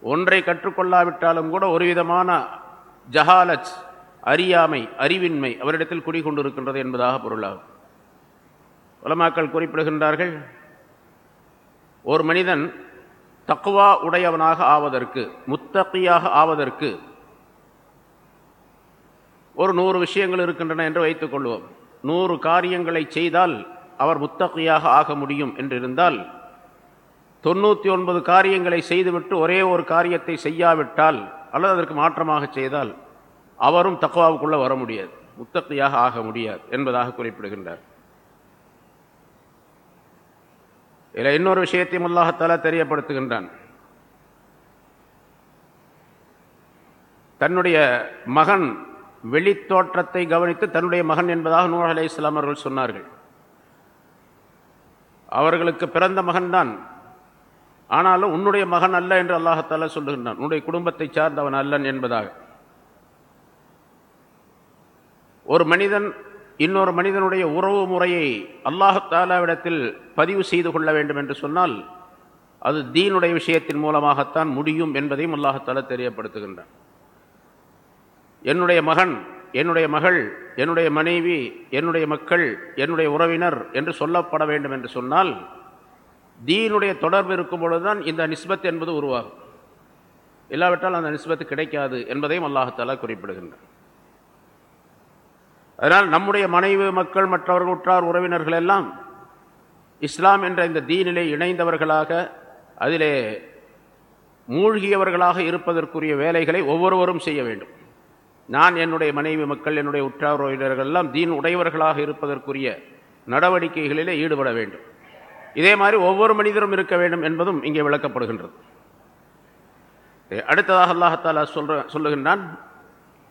ஒன்றை கற்றுக்கொள்ளாவிட்டாலும் கூட ஒரு விதமான ஜஹாலச் அறியாமை அறிவின்மை அவரிடத்தில் குடிகொண்டிருக்கின்றது என்பதாக பொருளாகும். உலமாக்கள் குறிப்பிடுகின்றார்கள் ஒரு மனிதன் தக்குவா உடையவனாக ஆவதற்கு முத்தகையாக ஆவதற்கு ஒரு நூறு விஷயங்கள் இருக்கின்றன என்று வைத்துக் கொள்வோம். நூறு காரியங்களை செய்தால் அவர் முத்தகையாக ஆக முடியும் என்றிருந்தால் தொண்ணூற்றி ஒன்பது காரியங்களை செய்துவிட்டு ஒரே ஒரு காரியத்தை செய்யாவிட்டால் அல்லது அதற்கு மாற்றமாக செய்தால் அவரும் தக்குவாவுக்குள்ளே வர முடியாது முத்தகையாக ஆக முடியாது என்பதாக குறிப்பிடுகின்றார். இதில் இன்னொரு விஷயத்தையும் அல்லாஹத்தாலா தெரியப்படுத்துகின்றான். தன்னுடைய மகன் வெளித்தோற்றத்தை கவனித்து தன்னுடைய மகன் என்பதாக நூர் அலை இஸ்லாம் அவர்கள் சொன்னார்கள். அவர்களுக்கு பிறந்த மகன்தான் ஆனாலும் உன்னுடைய மகன் அல்ல என்று அல்லாஹத்தாலா சொல்லுகின்றான். உன்னுடைய குடும்பத்தை சார்ந்தவன் அல்லன் என்பதாக. ஒரு மனிதன் இன்னொரு மனிதனுடைய உறவு முறையை அல்லாஹாலாவிடத்தில் பதிவு செய்து கொள்ள வேண்டும் என்று சொன்னால் அது தீனுடைய விஷயத்தின் மூலமாகத்தான் முடியும் என்பதையும் அல்லாஹாலா தெரியப்படுத்துகின்றான். என்னுடைய மகன் என்னுடைய மகள் என்னுடைய மனைவி என்னுடைய மக்கள் என்னுடைய உறவினர் என்று சொல்லப்பட வேண்டும் என்று சொன்னால் தீனுடைய தொடர்பு இருக்கும் பொழுதுதான் இந்த நிஸ்பத் என்பது உருவாகும். இல்லாவிட்டால் அந்த நிஸ்பத்து கிடைக்காது என்பதையும் அல்லாஹாலா குறிப்பிடுகின்றான். அதனால் நம்முடைய மனைவி மக்கள் மற்றவர்கள் உற்றார் உறவினர்கள் எல்லாம் இஸ்லாம் என்ற இந்த தீனிலே இணைந்தவர்களாக அதிலே மூழ்கியவர்களாக இருப்பதற்குரிய வேலைகளை ஒவ்வொருவரும் செய்ய வேண்டும். நான் என்னுடைய மனைவி மக்கள் என்னுடைய உற்றார் உறவினர்கள் எல்லாம் தீன் உடையவர்களாக இருப்பதற்குரிய நடவடிக்கைகளிலே ஈடுபட வேண்டும். இதே மாதிரி ஒவ்வொரு மனிதரும் இருக்க வேண்டும் என்பதும் இங்கே விளக்கப்படுகின்றது. அடுத்ததாக அல்லாஹாலா சொல்ற சொல்லுகின்றான்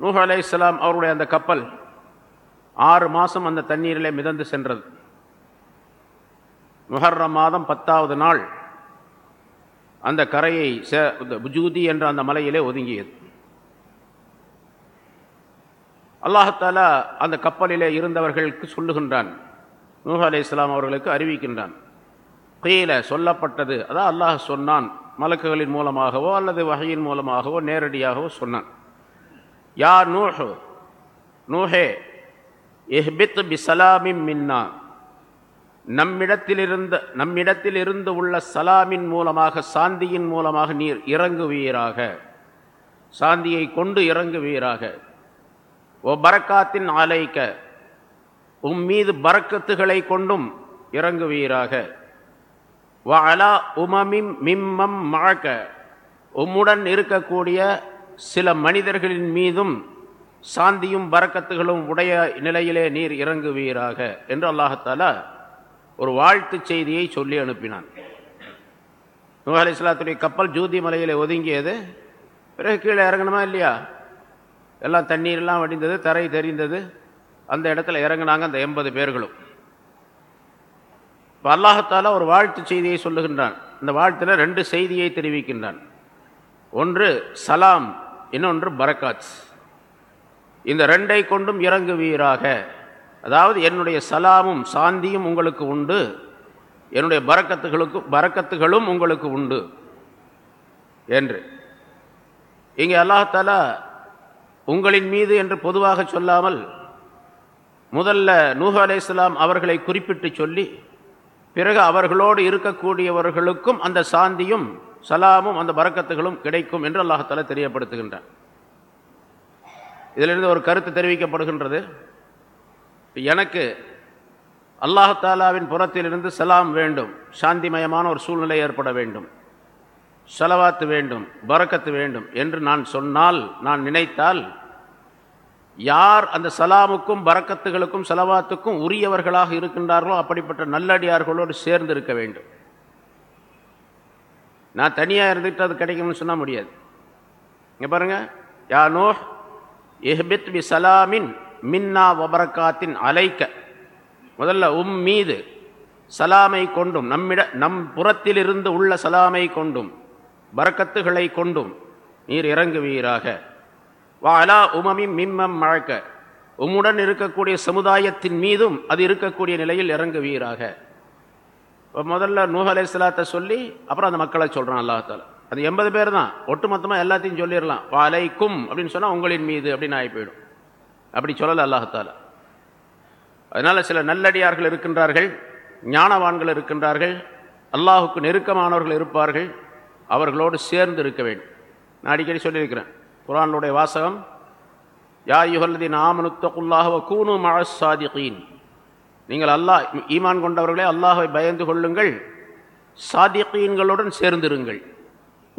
நூஹ் அலை இஸ்லாம் அவருடைய அந்த கப்பல் ஆறு மாதம் அந்த தண்ணீரிலே மிதந்து சென்றது. முஹர்ரம் மாதம் பத்தாவது நாள். அந்த கரையை ஜூதி என்ற அந்த மலையிலே ஒதுங்கியது. அல்லாஹாலா அந்த கப்பலிலே இருந்தவர்களுக்கு சொல்லுகின்றான். நூஹ் அலி இஸ்லாம் அவர்களுக்கு அறிவிக்கின்றான். கீழ சொல்லப்பட்டது அதான் அல்லாஹ் சொன்னான் மலக்குகளின் மூலமாகவோ அல்லது வகையின் மூலமாகவோ நேரடியாகவோ சொன்னான். யா நூஹ் நூஹே எஹ்பித் பிசலாமின் மின்னா. நம்மிடத்திலிருந்த நம்மிடத்தில் இருந்து உள்ள சலாமின் மூலமாக சாந்தியின் மூலமாக நீர் இறங்குவீராக. சாந்தியை கொண்டு இறங்குவீராக. ஓ பரக்காத்தின் ஆலைக்க உம் மீது பறக்கத்துகளை கொண்டும் இறங்குவீராக. வ அலா உமமிம் மிம்மம் மழக்க உம்முடன் இருக்கக்கூடிய சில மனிதர்களின் மீதும் சாந்தியும் பரக்கத்துகளும் உடைய நிலையிலே நீர் இறங்குவீராக என்று அல்லாஹத்தாலா ஒரு வாழ்த்து செய்தியை சொல்லி அனுப்பினான். நூஹ் அலி இஸ்லாத்துடைய கப்பல் ஜூதி மலையில் ஒதுங்கியது. பிறகு கீழே இறங்கணுமா இல்லையா? எல்லாம் தண்ணீரெல்லாம் வடிந்தது தரை தெரிந்தது. அந்த இடத்துல இறங்கினாங்க அந்த எண்பது பேர்களும். இப்போ அல்லாஹத்தாலா ஒரு வாழ்த்து செய்தியை சொல்லுகின்றான். இந்த வாழ்த்தில் ரெண்டு செய்தியை தெரிவிக்கின்றான். ஒன்று சலாம் இன்னொன்று பரக்காட்ஸ் இந்த ரெண்டை கொண்டும் இறங்குவீராக. அதாவது என்னுடைய சலாமும் சாந்தியும் உங்களுக்கு உண்டு. என்னுடைய பரக்கத்துகளுக்கும் பரக்கத்துகளும் உங்களுக்கு உண்டு. என்று. இங்கே அல்லாஹாலா உங்களின் மீது என்று பொதுவாக சொல்லாமல் முதல்ல நூஹ் அலே இஸ்லாம் அவர்களை குறிப்பிட்டு சொல்லி பிறகு அவர்களோடு இருக்கக்கூடியவர்களுக்கும் அந்த சாந்தியும் சலாமும் அந்த பறக்கத்துகளும் கிடைக்கும் என்று அல்லாஹால தெரியப்படுத்துகின்றான். இதிலிருந்து ஒரு கருத்து தெரிவிக்கப்படுகின்றது. எனக்கு அல்லாஹாலாவின் புறத்திலிருந்து சலாம் வேண்டும். சாந்திமயமான ஒரு சூழ்நிலை ஏற்பட வேண்டும். செலவாத்து வேண்டும் பறக்கத்து வேண்டும் என்று நான் சொன்னால் நான் நினைத்தால் யார் அந்த சலாமுக்கும் பறக்கத்துகளுக்கும் செலவாத்துக்கும் உரியவர்களாக இருக்கின்றார்களோ அப்படிப்பட்ட நல்லடியார்களோடு சேர்ந்து இருக்க வேண்டும். நான் தனியாக இருந்துட்டு அது கிடைக்கும்னு சொன்னால் முடியாது. இங்கே பாருங்க யானோ எஹ்பித் பி சலாமின் மின்னா வபரக்காத்தின் அலைக்க. முதல்ல உம் மீது சலாமை கொண்டும் நம்மிட நம் புறத்திலிருந்து உள்ள சலாமை கொண்டும் பறக்கத்துகளை கொண்டும் நீர் இறங்குவீராக. வாலா உமமி மிம்மம் மழக்க. உம்முடன் இருக்கக்கூடிய சமுதாயத்தின் மீதும் அது இருக்கக்கூடிய நிலையில் இறங்குவீராக. முதல்ல நூஹ் அலை சலாத்தை சொல்லி அப்புறம் அந்த மக்களை சொல்கிறான் அல்லாஹாலா அது எண்பது பேர் தான் ஒட்டுமொத்தமாக எல்லாத்தையும் சொல்லிடலாம். வாலைக்கும் அப்படின்னு சொன்னால் உங்களின் மீது அப்படின்னு ஆகி போயிடும் அப்படி சொல்லலை அல்லாஹத்தால். அதனால் சில நல்லடியார்கள் இருக்கின்றார்கள் ஞானவான்கள் இருக்கின்றார்கள் அல்லாஹுக்கு நெருக்கமானவர்கள் இருப்பார்கள் அவர்களோடு சேர்ந்து இருக்க வேண்டும். நான் அடிக்கடி சொல்லியிருக்கிறேன் குரானுடைய வாசகம் யா யுகல்லதி ஆமனுத்தகுல்லாஹவ கூனு மழசாதிகீன் நீங்கள் அல்லாஹ் ஈமான் கொண்டவர்களே அல்லாஹை பயந்து கொள்ளுங்கள் சாதிகீன்களுடன் சேர்ந்திருங்கள்.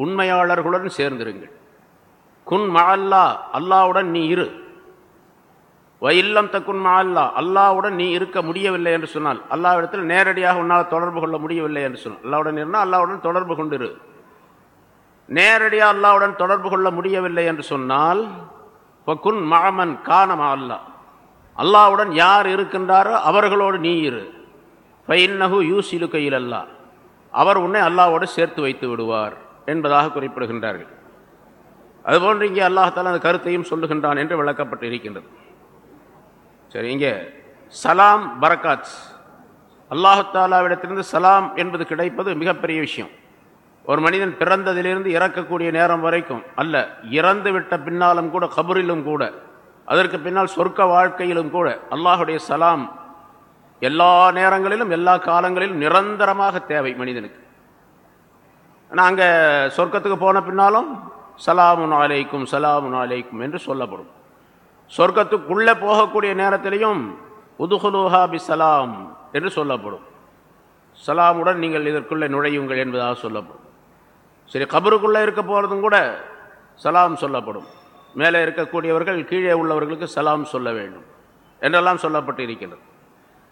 உண்மையாளர்களுடன் சேர்ந்திருங்கள். குன் மல்லா அல்லாவுடன் நீ இரு. வயில்லம் தக்குன் அல்லா அல்லாவுடன் நீ இருக்க முடியவில்லை என்று சொன்னால் அல்லாவிடத்தில் நேரடியாக உன்னால் தொடர்பு கொள்ள முடியவில்லை என்று சொன்னால் அல்லாவுடன் இருந்தால் அல்லாவுடன் தொடர்பு கொண்டிரு. நேரடியாக அல்லாவுடன் தொடர்பு கொள்ள முடியவில்லை என்று சொன்னால் குன் மகமன் காணமா அல்லா அல்லாவுடன் யார் இருக்கின்றாரோ அவர்களோடு நீ இரு. பைன்னஹு யூசிலு கையில் அல்லா அவர் உன்னை அல்லாவோடு சேர்த்து வைத்து விடுவார். என்பதாக குறிப்பிடுகின்றார்கள். அதுபோன்று இங்கே அல்லாஹால அந்த கருத்தையும் சொல்லுகின்றான் என்று விளக்கப்பட்டு இருக்கின்றது சரி இங்கே சலாம் பரக்காத். அல்லாஹாலாவிடத்திலிருந்து சலாம் என்பது கிடைப்பது மிகப்பெரிய விஷயம். ஒரு மனிதன் பிறந்ததிலிருந்து இறக்கக்கூடிய நேரம் வரைக்கும் அல்ல இறந்து விட்ட பின்னாலும் கூட கபரிலும் கூட அதற்கு பின்னால் சொர்க்க வாழ்க்கையிலும் கூட அல்லாஹுடைய சலாம் எல்லா நேரங்களிலும் எல்லா காலங்களிலும் நிரந்தரமாக தேவை மனிதனுக்கு. நாங்கள் சொர்க்கத்துக்கு போன பின்னாலும் சலாமுன் ஆலைக்கும் சலாமுன் ஆலைக்கும் என்று சொல்லப்படும். சொர்க்கத்துக்குள்ளே போகக்கூடிய நேரத்திலையும் உதுகுலுஹா பி சலாம் என்று சொல்லப்படும். சலாமுடன் நீங்கள் இதற்குள்ளே நுழையுங்கள் என்பதாக சொல்லப்படும். சரி கபருக்குள்ளே இருக்க போகிறதும் கூட சலாம் சொல்லப்படும். மேலே இருக்கக்கூடியவர்கள் கீழே உள்ளவர்களுக்கு சலாம் சொல்ல வேண்டும் என்றெல்லாம் சொல்லப்பட்டு இருக்கின்றது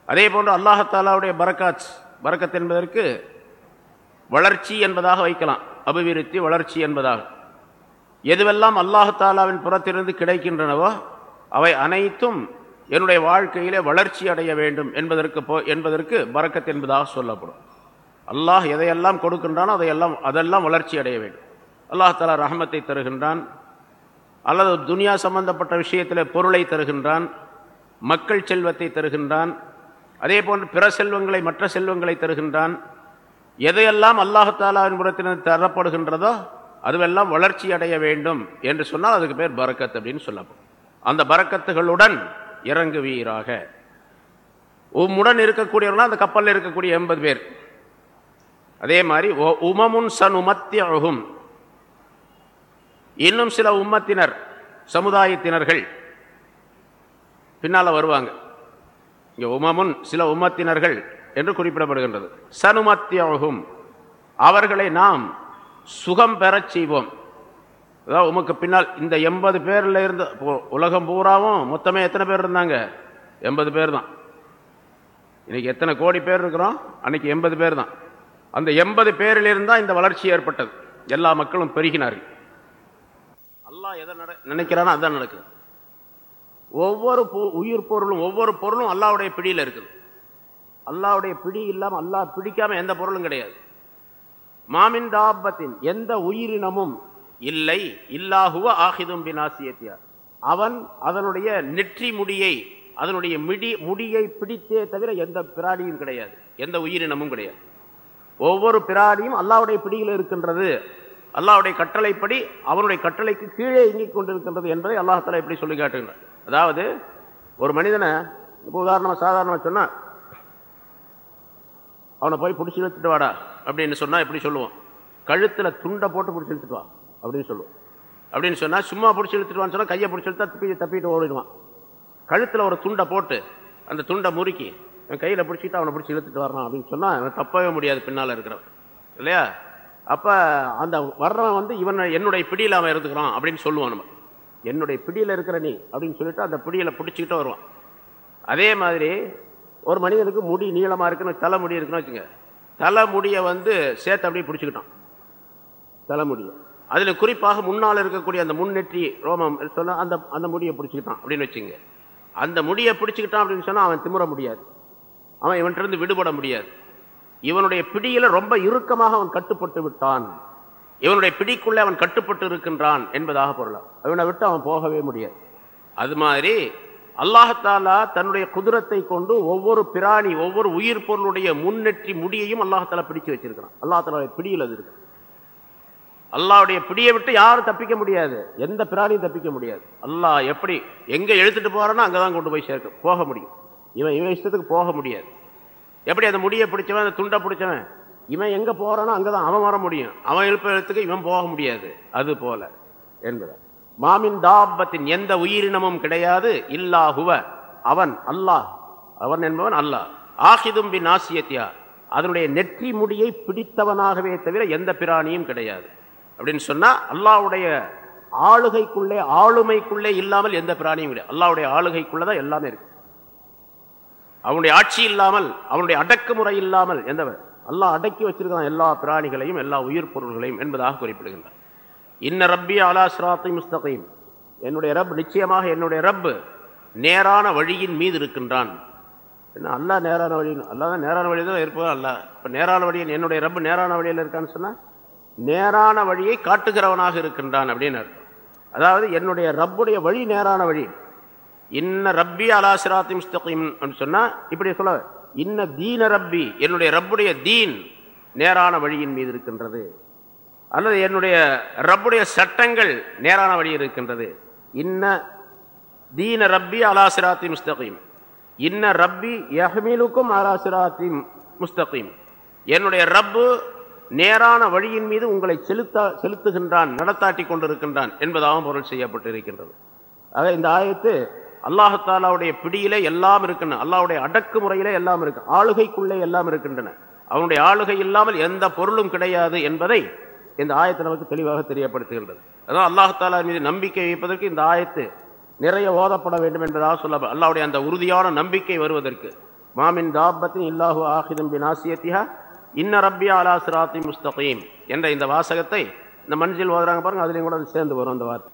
அதே போன்று அல்லாஹாலாவுடைய பரக்காத் பரக்கத் என்பதற்கு வளர்ச்சி என்பதாக வைக்கலாம். அபிவிருத்தி வளர்ச்சி என்பதாக. எதுவெல்லாம் அல்லாஹாலாவின் புறத்திலிருந்து கிடைக்கின்றனவோ அவை அனைத்தும் என்னுடைய வாழ்க்கையிலே வளர்ச்சி அடைய வேண்டும் என்பதற்கு போ என்பதற்கு பறக்கத் என்பதாக சொல்லப்படும். அல்லாஹ் எதையெல்லாம் கொடுக்கின்றானோ அதையெல்லாம் அதெல்லாம் வளர்ச்சி அடைய வேண்டும். அல்லாஹாலா ரஹமத்தை தருகின்றான். அல்லது துனியா சம்பந்தப்பட்ட விஷயத்தில் பொருளை தருகின்றான். மக்கள் செல்வத்தை தருகின்றான். அதே போன்று பிற செல்வங்களை மற்ற செல்வங்களை தருகின்றான். எதையெல்லாம் அல்லாஹாலாவின் புறத்தினர் தரப்படுகின்றதோ அதுவெல்லாம் வளர்ச்சி அடைய வேண்டும் என்று சொன்னால் அதுக்கு பேர் பரக்கத் அப்படின்னு சொல்லப்படும். அந்த பரக்கத்துகளுடன் இறங்குவீராக. உம்முடன் இருக்கக்கூடியவர்கள் அந்த கப்பலில் இருக்கக்கூடிய எண்பது பேர். அதே மாதிரி உமமுன் சன் உமத்தியகும் இன்னும் சில உம்மத்தினர் சமுதாயத்தினர்கள் பின்னால வருவாங்க. இங்கே உமமுன் சில உம்மத்தினர்கள் என்று குறிப்பிடப்படுகின்றது. சனுமத்தியாகும் அவர்களை நாம் சுகம் பெறச் செய்வோம். அதாவது உமக்கு பின்னால் இந்த எண்பது பேர்ல இருந்த உலகம் பூராவும் மொத்தமே எத்தனை பேர் இருந்தாங்க? எண்பது பேர் தான் எத்தனை கோடி பேர் இருக்கிறோம்? அன்னைக்கு எண்பது பேர் தான் அந்த எண்பது பேரிலிருந்து தான் இந்த வளர்ச்சி ஏற்பட்டது. எல்லா மக்களும் பெருகினார்கள். அல்லாஹ் எதை நட நினைக்கிறானோ அதான் நடக்குது. ஒவ்வொரு பொ- உயிர் பொருளும் ஒவ்வொரு பொருளும் அல்லாவுடைய பிடியில் இருக்குது. அல்லாவுடைய பிடி இல்லாமல் அல்லாஹ் பிடிக்காம எந்த பொருளும் கிடையாது. மாமின் தாபத்தின் எந்த உயிரினமும் இல்லை. இல்லாஹுவ ஆஹிதும் பினாசியத்தியா. அவன் அதனுடைய நெற்றி முடியை அதனுடைய மிடி முடியை பிடித்தே தவிர எந்த பிராணியும் கிடையாது. எந்த உயிரினமும் கிடையாது. ஒவ்வொரு பிராணியும் அல்லாவுடைய பிடியில் இருக்கின்றது. அல்லாவுடைய கட்டளைப்படி அவனுடைய கட்டளைக்கு கீழே இயங்கிக் கொண்டிருக்கின்றது என்பதை அல்லாஹால எப்படி சொல்லி காட்டுகிறார் அதாவது ஒரு மனிதனை இப்போ உதாரணமாக சாதாரணமாக சொன்னால் அவனை போய் பிடிச்சி இழுத்துட்டு வாடா அப்படின்னு சொன்னால் எப்படி சொல்லுவோம் கழுத்தில் துண்டை போட்டு பிடிச்சி இழுத்துட்டு வா அப்படின்னு சொல்லுவோம் அப்படின்னு சொன்னால் சும்மா பிடிச்சி இழுத்துட்டு வான்னு சொன்னால் கையை பிடிச்சி இழுத்தா தப்பி தப்பிட்டு ஓடிடுவான். கழுத்தில் ஒரு துண்டை போட்டு அந்த துண்டை முறுக்கி அவன் கையில் பிடிச்சிட்டு அவனை பிடிச்சி இழுத்துட்டு வரணும் அப்படின்னு சொன்னால் அவன் தப்பவே முடியாது பின்னால் இருக்கிறவன். இல்லையா? அப்போ அந்த வர்றவன் வந்து இவன் என்னுடைய பிடியில் அவன் இருந்துக்கிறான் அப்படின்னு சொல்லுவான் நம்ம. என்னுடைய பிடியில் இருக்கிற நீ அப்படின்னு சொல்லிட்டு அந்த பிடியில் பிடிச்சிக்கிட்டு வருவான். அதே மாதிரி ஒரு மனிதனுக்கு முடி நீளமாக இருக்குன்னு தலை முடி இருக்குன்னு வச்சுங்க. தலை முடியை வந்து சேர்த்து அப்படியே பிடிச்சிக்கிட்டான். தலைமுடியை அதில் குறிப்பாக முன்னால் இருக்கக்கூடிய அந்த முன்னெற்றி ரோமம் சொன்னால் அந்த அந்த முடியை பிடிச்சிக்கிட்டான் அப்படின்னு வச்சுங்க. அந்த முடியை பிடிச்சிக்கிட்டான் அப்படின்னு சொன்னால் அவன் திமுற முடியாது. அவன் இவன்கிட்ட இருந்து விடுபட முடியாது. இவனுடைய பிடியில் ரொம்ப இறுக்கமாக அவன் கட்டுப்பட்டு விட்டான். இவனுடைய பிடிக்குள்ளே அவன் கட்டுப்பட்டு இருக்கின்றான் என்பதாக பொருள் அவனை விட்டு அவன் போகவே முடியாது. அது மாதிரி அல்லாஹாலா தன்னுடைய குதிரத்தை கொண்டு ஒவ்வொரு பிராணி ஒவ்வொரு உயிர் பொருளுடைய முன்னெற்றி முடியையும் அல்லாஹாலா பிடிச்சு வச்சிருக்கிறான். அல்லாஹாலுடைய பிடியில் அது இருக்கு. அல்லாவுடைய பிடியை விட்டு யாரும் தப்பிக்க முடியாது. எந்த பிராணியும் தப்பிக்க முடியாது. அல்லாஹ் எப்படி எங்கே எழுத்துட்டு போகிறானோ அங்கே தான் கொண்டு போய் சேர்க்க போக முடியும். இவன் இவன் இஷ்டத்துக்கு போக முடியாது. எப்படி அந்த முடியை பிடிச்சவன் அந்த துண்டை பிடிச்சவன்? இவன் எங்கே போகிறானோ அங்கே தான் அவன் வர முடியும். அவன் எழுப்ப எழுத்துக்கு இவன் போக முடியாது. அது போல என்பதை. மாமின் தாபத்தின் எந்த உயிரினமும் கிடையாது. இல்லாஹுவ அவன் அல்லாஹ். அவன் என்பவன் அல்லாஹ். ஆஹிதும் பின் ஆசியத்தியா அதனுடைய நெற்றி முடியை பிடித்தவனாகவே தவிர எந்த பிராணியும் கிடையாது. அப்படின்னு சொன்னா அல்லாவுடைய ஆளுகைக்குள்ளே ஆளுமைக்குள்ளே இல்லாமல் எந்த பிராணியும் கிடையாது. அல்லாஹ்வுடைய ஆளுகைக்குள்ளதான் எல்லாமே இருக்கு. அவனுடைய ஆட்சி இல்லாமல் அவனுடைய அடக்குமுறை இல்லாமல் எந்தவன் அல்லாஹ் அடக்கி வச்சிருக்கான் எல்லா பிராணிகளையும் எல்லா உயிர் பொருள்களையும் என்பதாக குறிப்பிடுகின்றார். இன்ன ரப்பி அலா சிராத்தை முஸ்தகீம். என்னுடைய ரப் நிச்சயமாக என்னுடைய ரப் நேரான வழியின் மீது இருக்கின்றான். என்ன அல்லா நேரான வழி அல்லாத தான் நேரான வழி தான் இருப்பதும் அல்ல. இப்போ நேரான வழியில் என்னுடைய ரப் நேரான வழியில் இருக்கான்னு சொன்னால் நேரான வழியை காட்டுகிறவனாக இருக்கின்றான் அப்படின்னு அர்த்தம். அதாவது என்னுடைய ரப்புடைய வழி நேரான வழி. இன்ன ரப்பி அலா சிராத்தி முஸ்தகீம் அப்படின்னு சொன்னால் இப்படி சொல்ல இன்ன தீன ரப்பி என்னுடைய ரப்புடைய தீன் நேரான வழியின் மீது இருக்கின்றது. அல்லது என்னுடைய ரப்புடைய சட்டங்கள் நேரான வழி இருக்கின்றது. இன்ன தீன ரப்பி அலாசிராத்தி முஸ்தகீம். இன்ன ரப்பி யஹ்மீலுக்கும் அலாசிராத்தி முஸ்தகீம். என்னுடைய ரப்பு நேரான வழியின் மீது உங்களை செலுத்த செலுத்துகின்றான் நடத்தாட்டி கொண்டிருக்கின்றான் என்பதாகவும் பொருள் செய்யப்பட்டிருக்கின்றது. ஆக இந்த ஆயத்து அல்லாஹாலாவுடைய பிடியிலே எல்லாம் இருக்கின்றன. அடக்கு அடக்குமுறையிலே எல்லாம் இருக்கு. ஆளுகைக்குள்ளே எல்லாம் இருக்கின்றன. அவனுடைய ஆளுகை இல்லாமல் எந்த பொருளும் கிடையாது என்பதை இந்த ஆயத்து நமக்கு தெளிவாக தெரியப்படுத்துகின்றது. அதான் அல்லாஹாலா மீது நம்பிக்கை வைப்பதற்கு இந்த ஆயத்து நிறைய ஓதப்பட வேண்டும் என்பதாக சொல்ல அல்லாவுடைய அந்த உறுதியான நம்பிக்கை வருவதற்கு. மாமின் தாபத்தின் இல்லாஹு ஆஹிதம் பின் ஆசியத்திஹா இன்ன ரப்பி அலா சிராத்தி முஸ்தகீம் என்ற இந்த வாசகத்தை இந்த மஞ்சள் ஓதுறாங்க பாருங்க அதுலேயும் கூட சேர்ந்து வரும் அந்த வார்த்தை.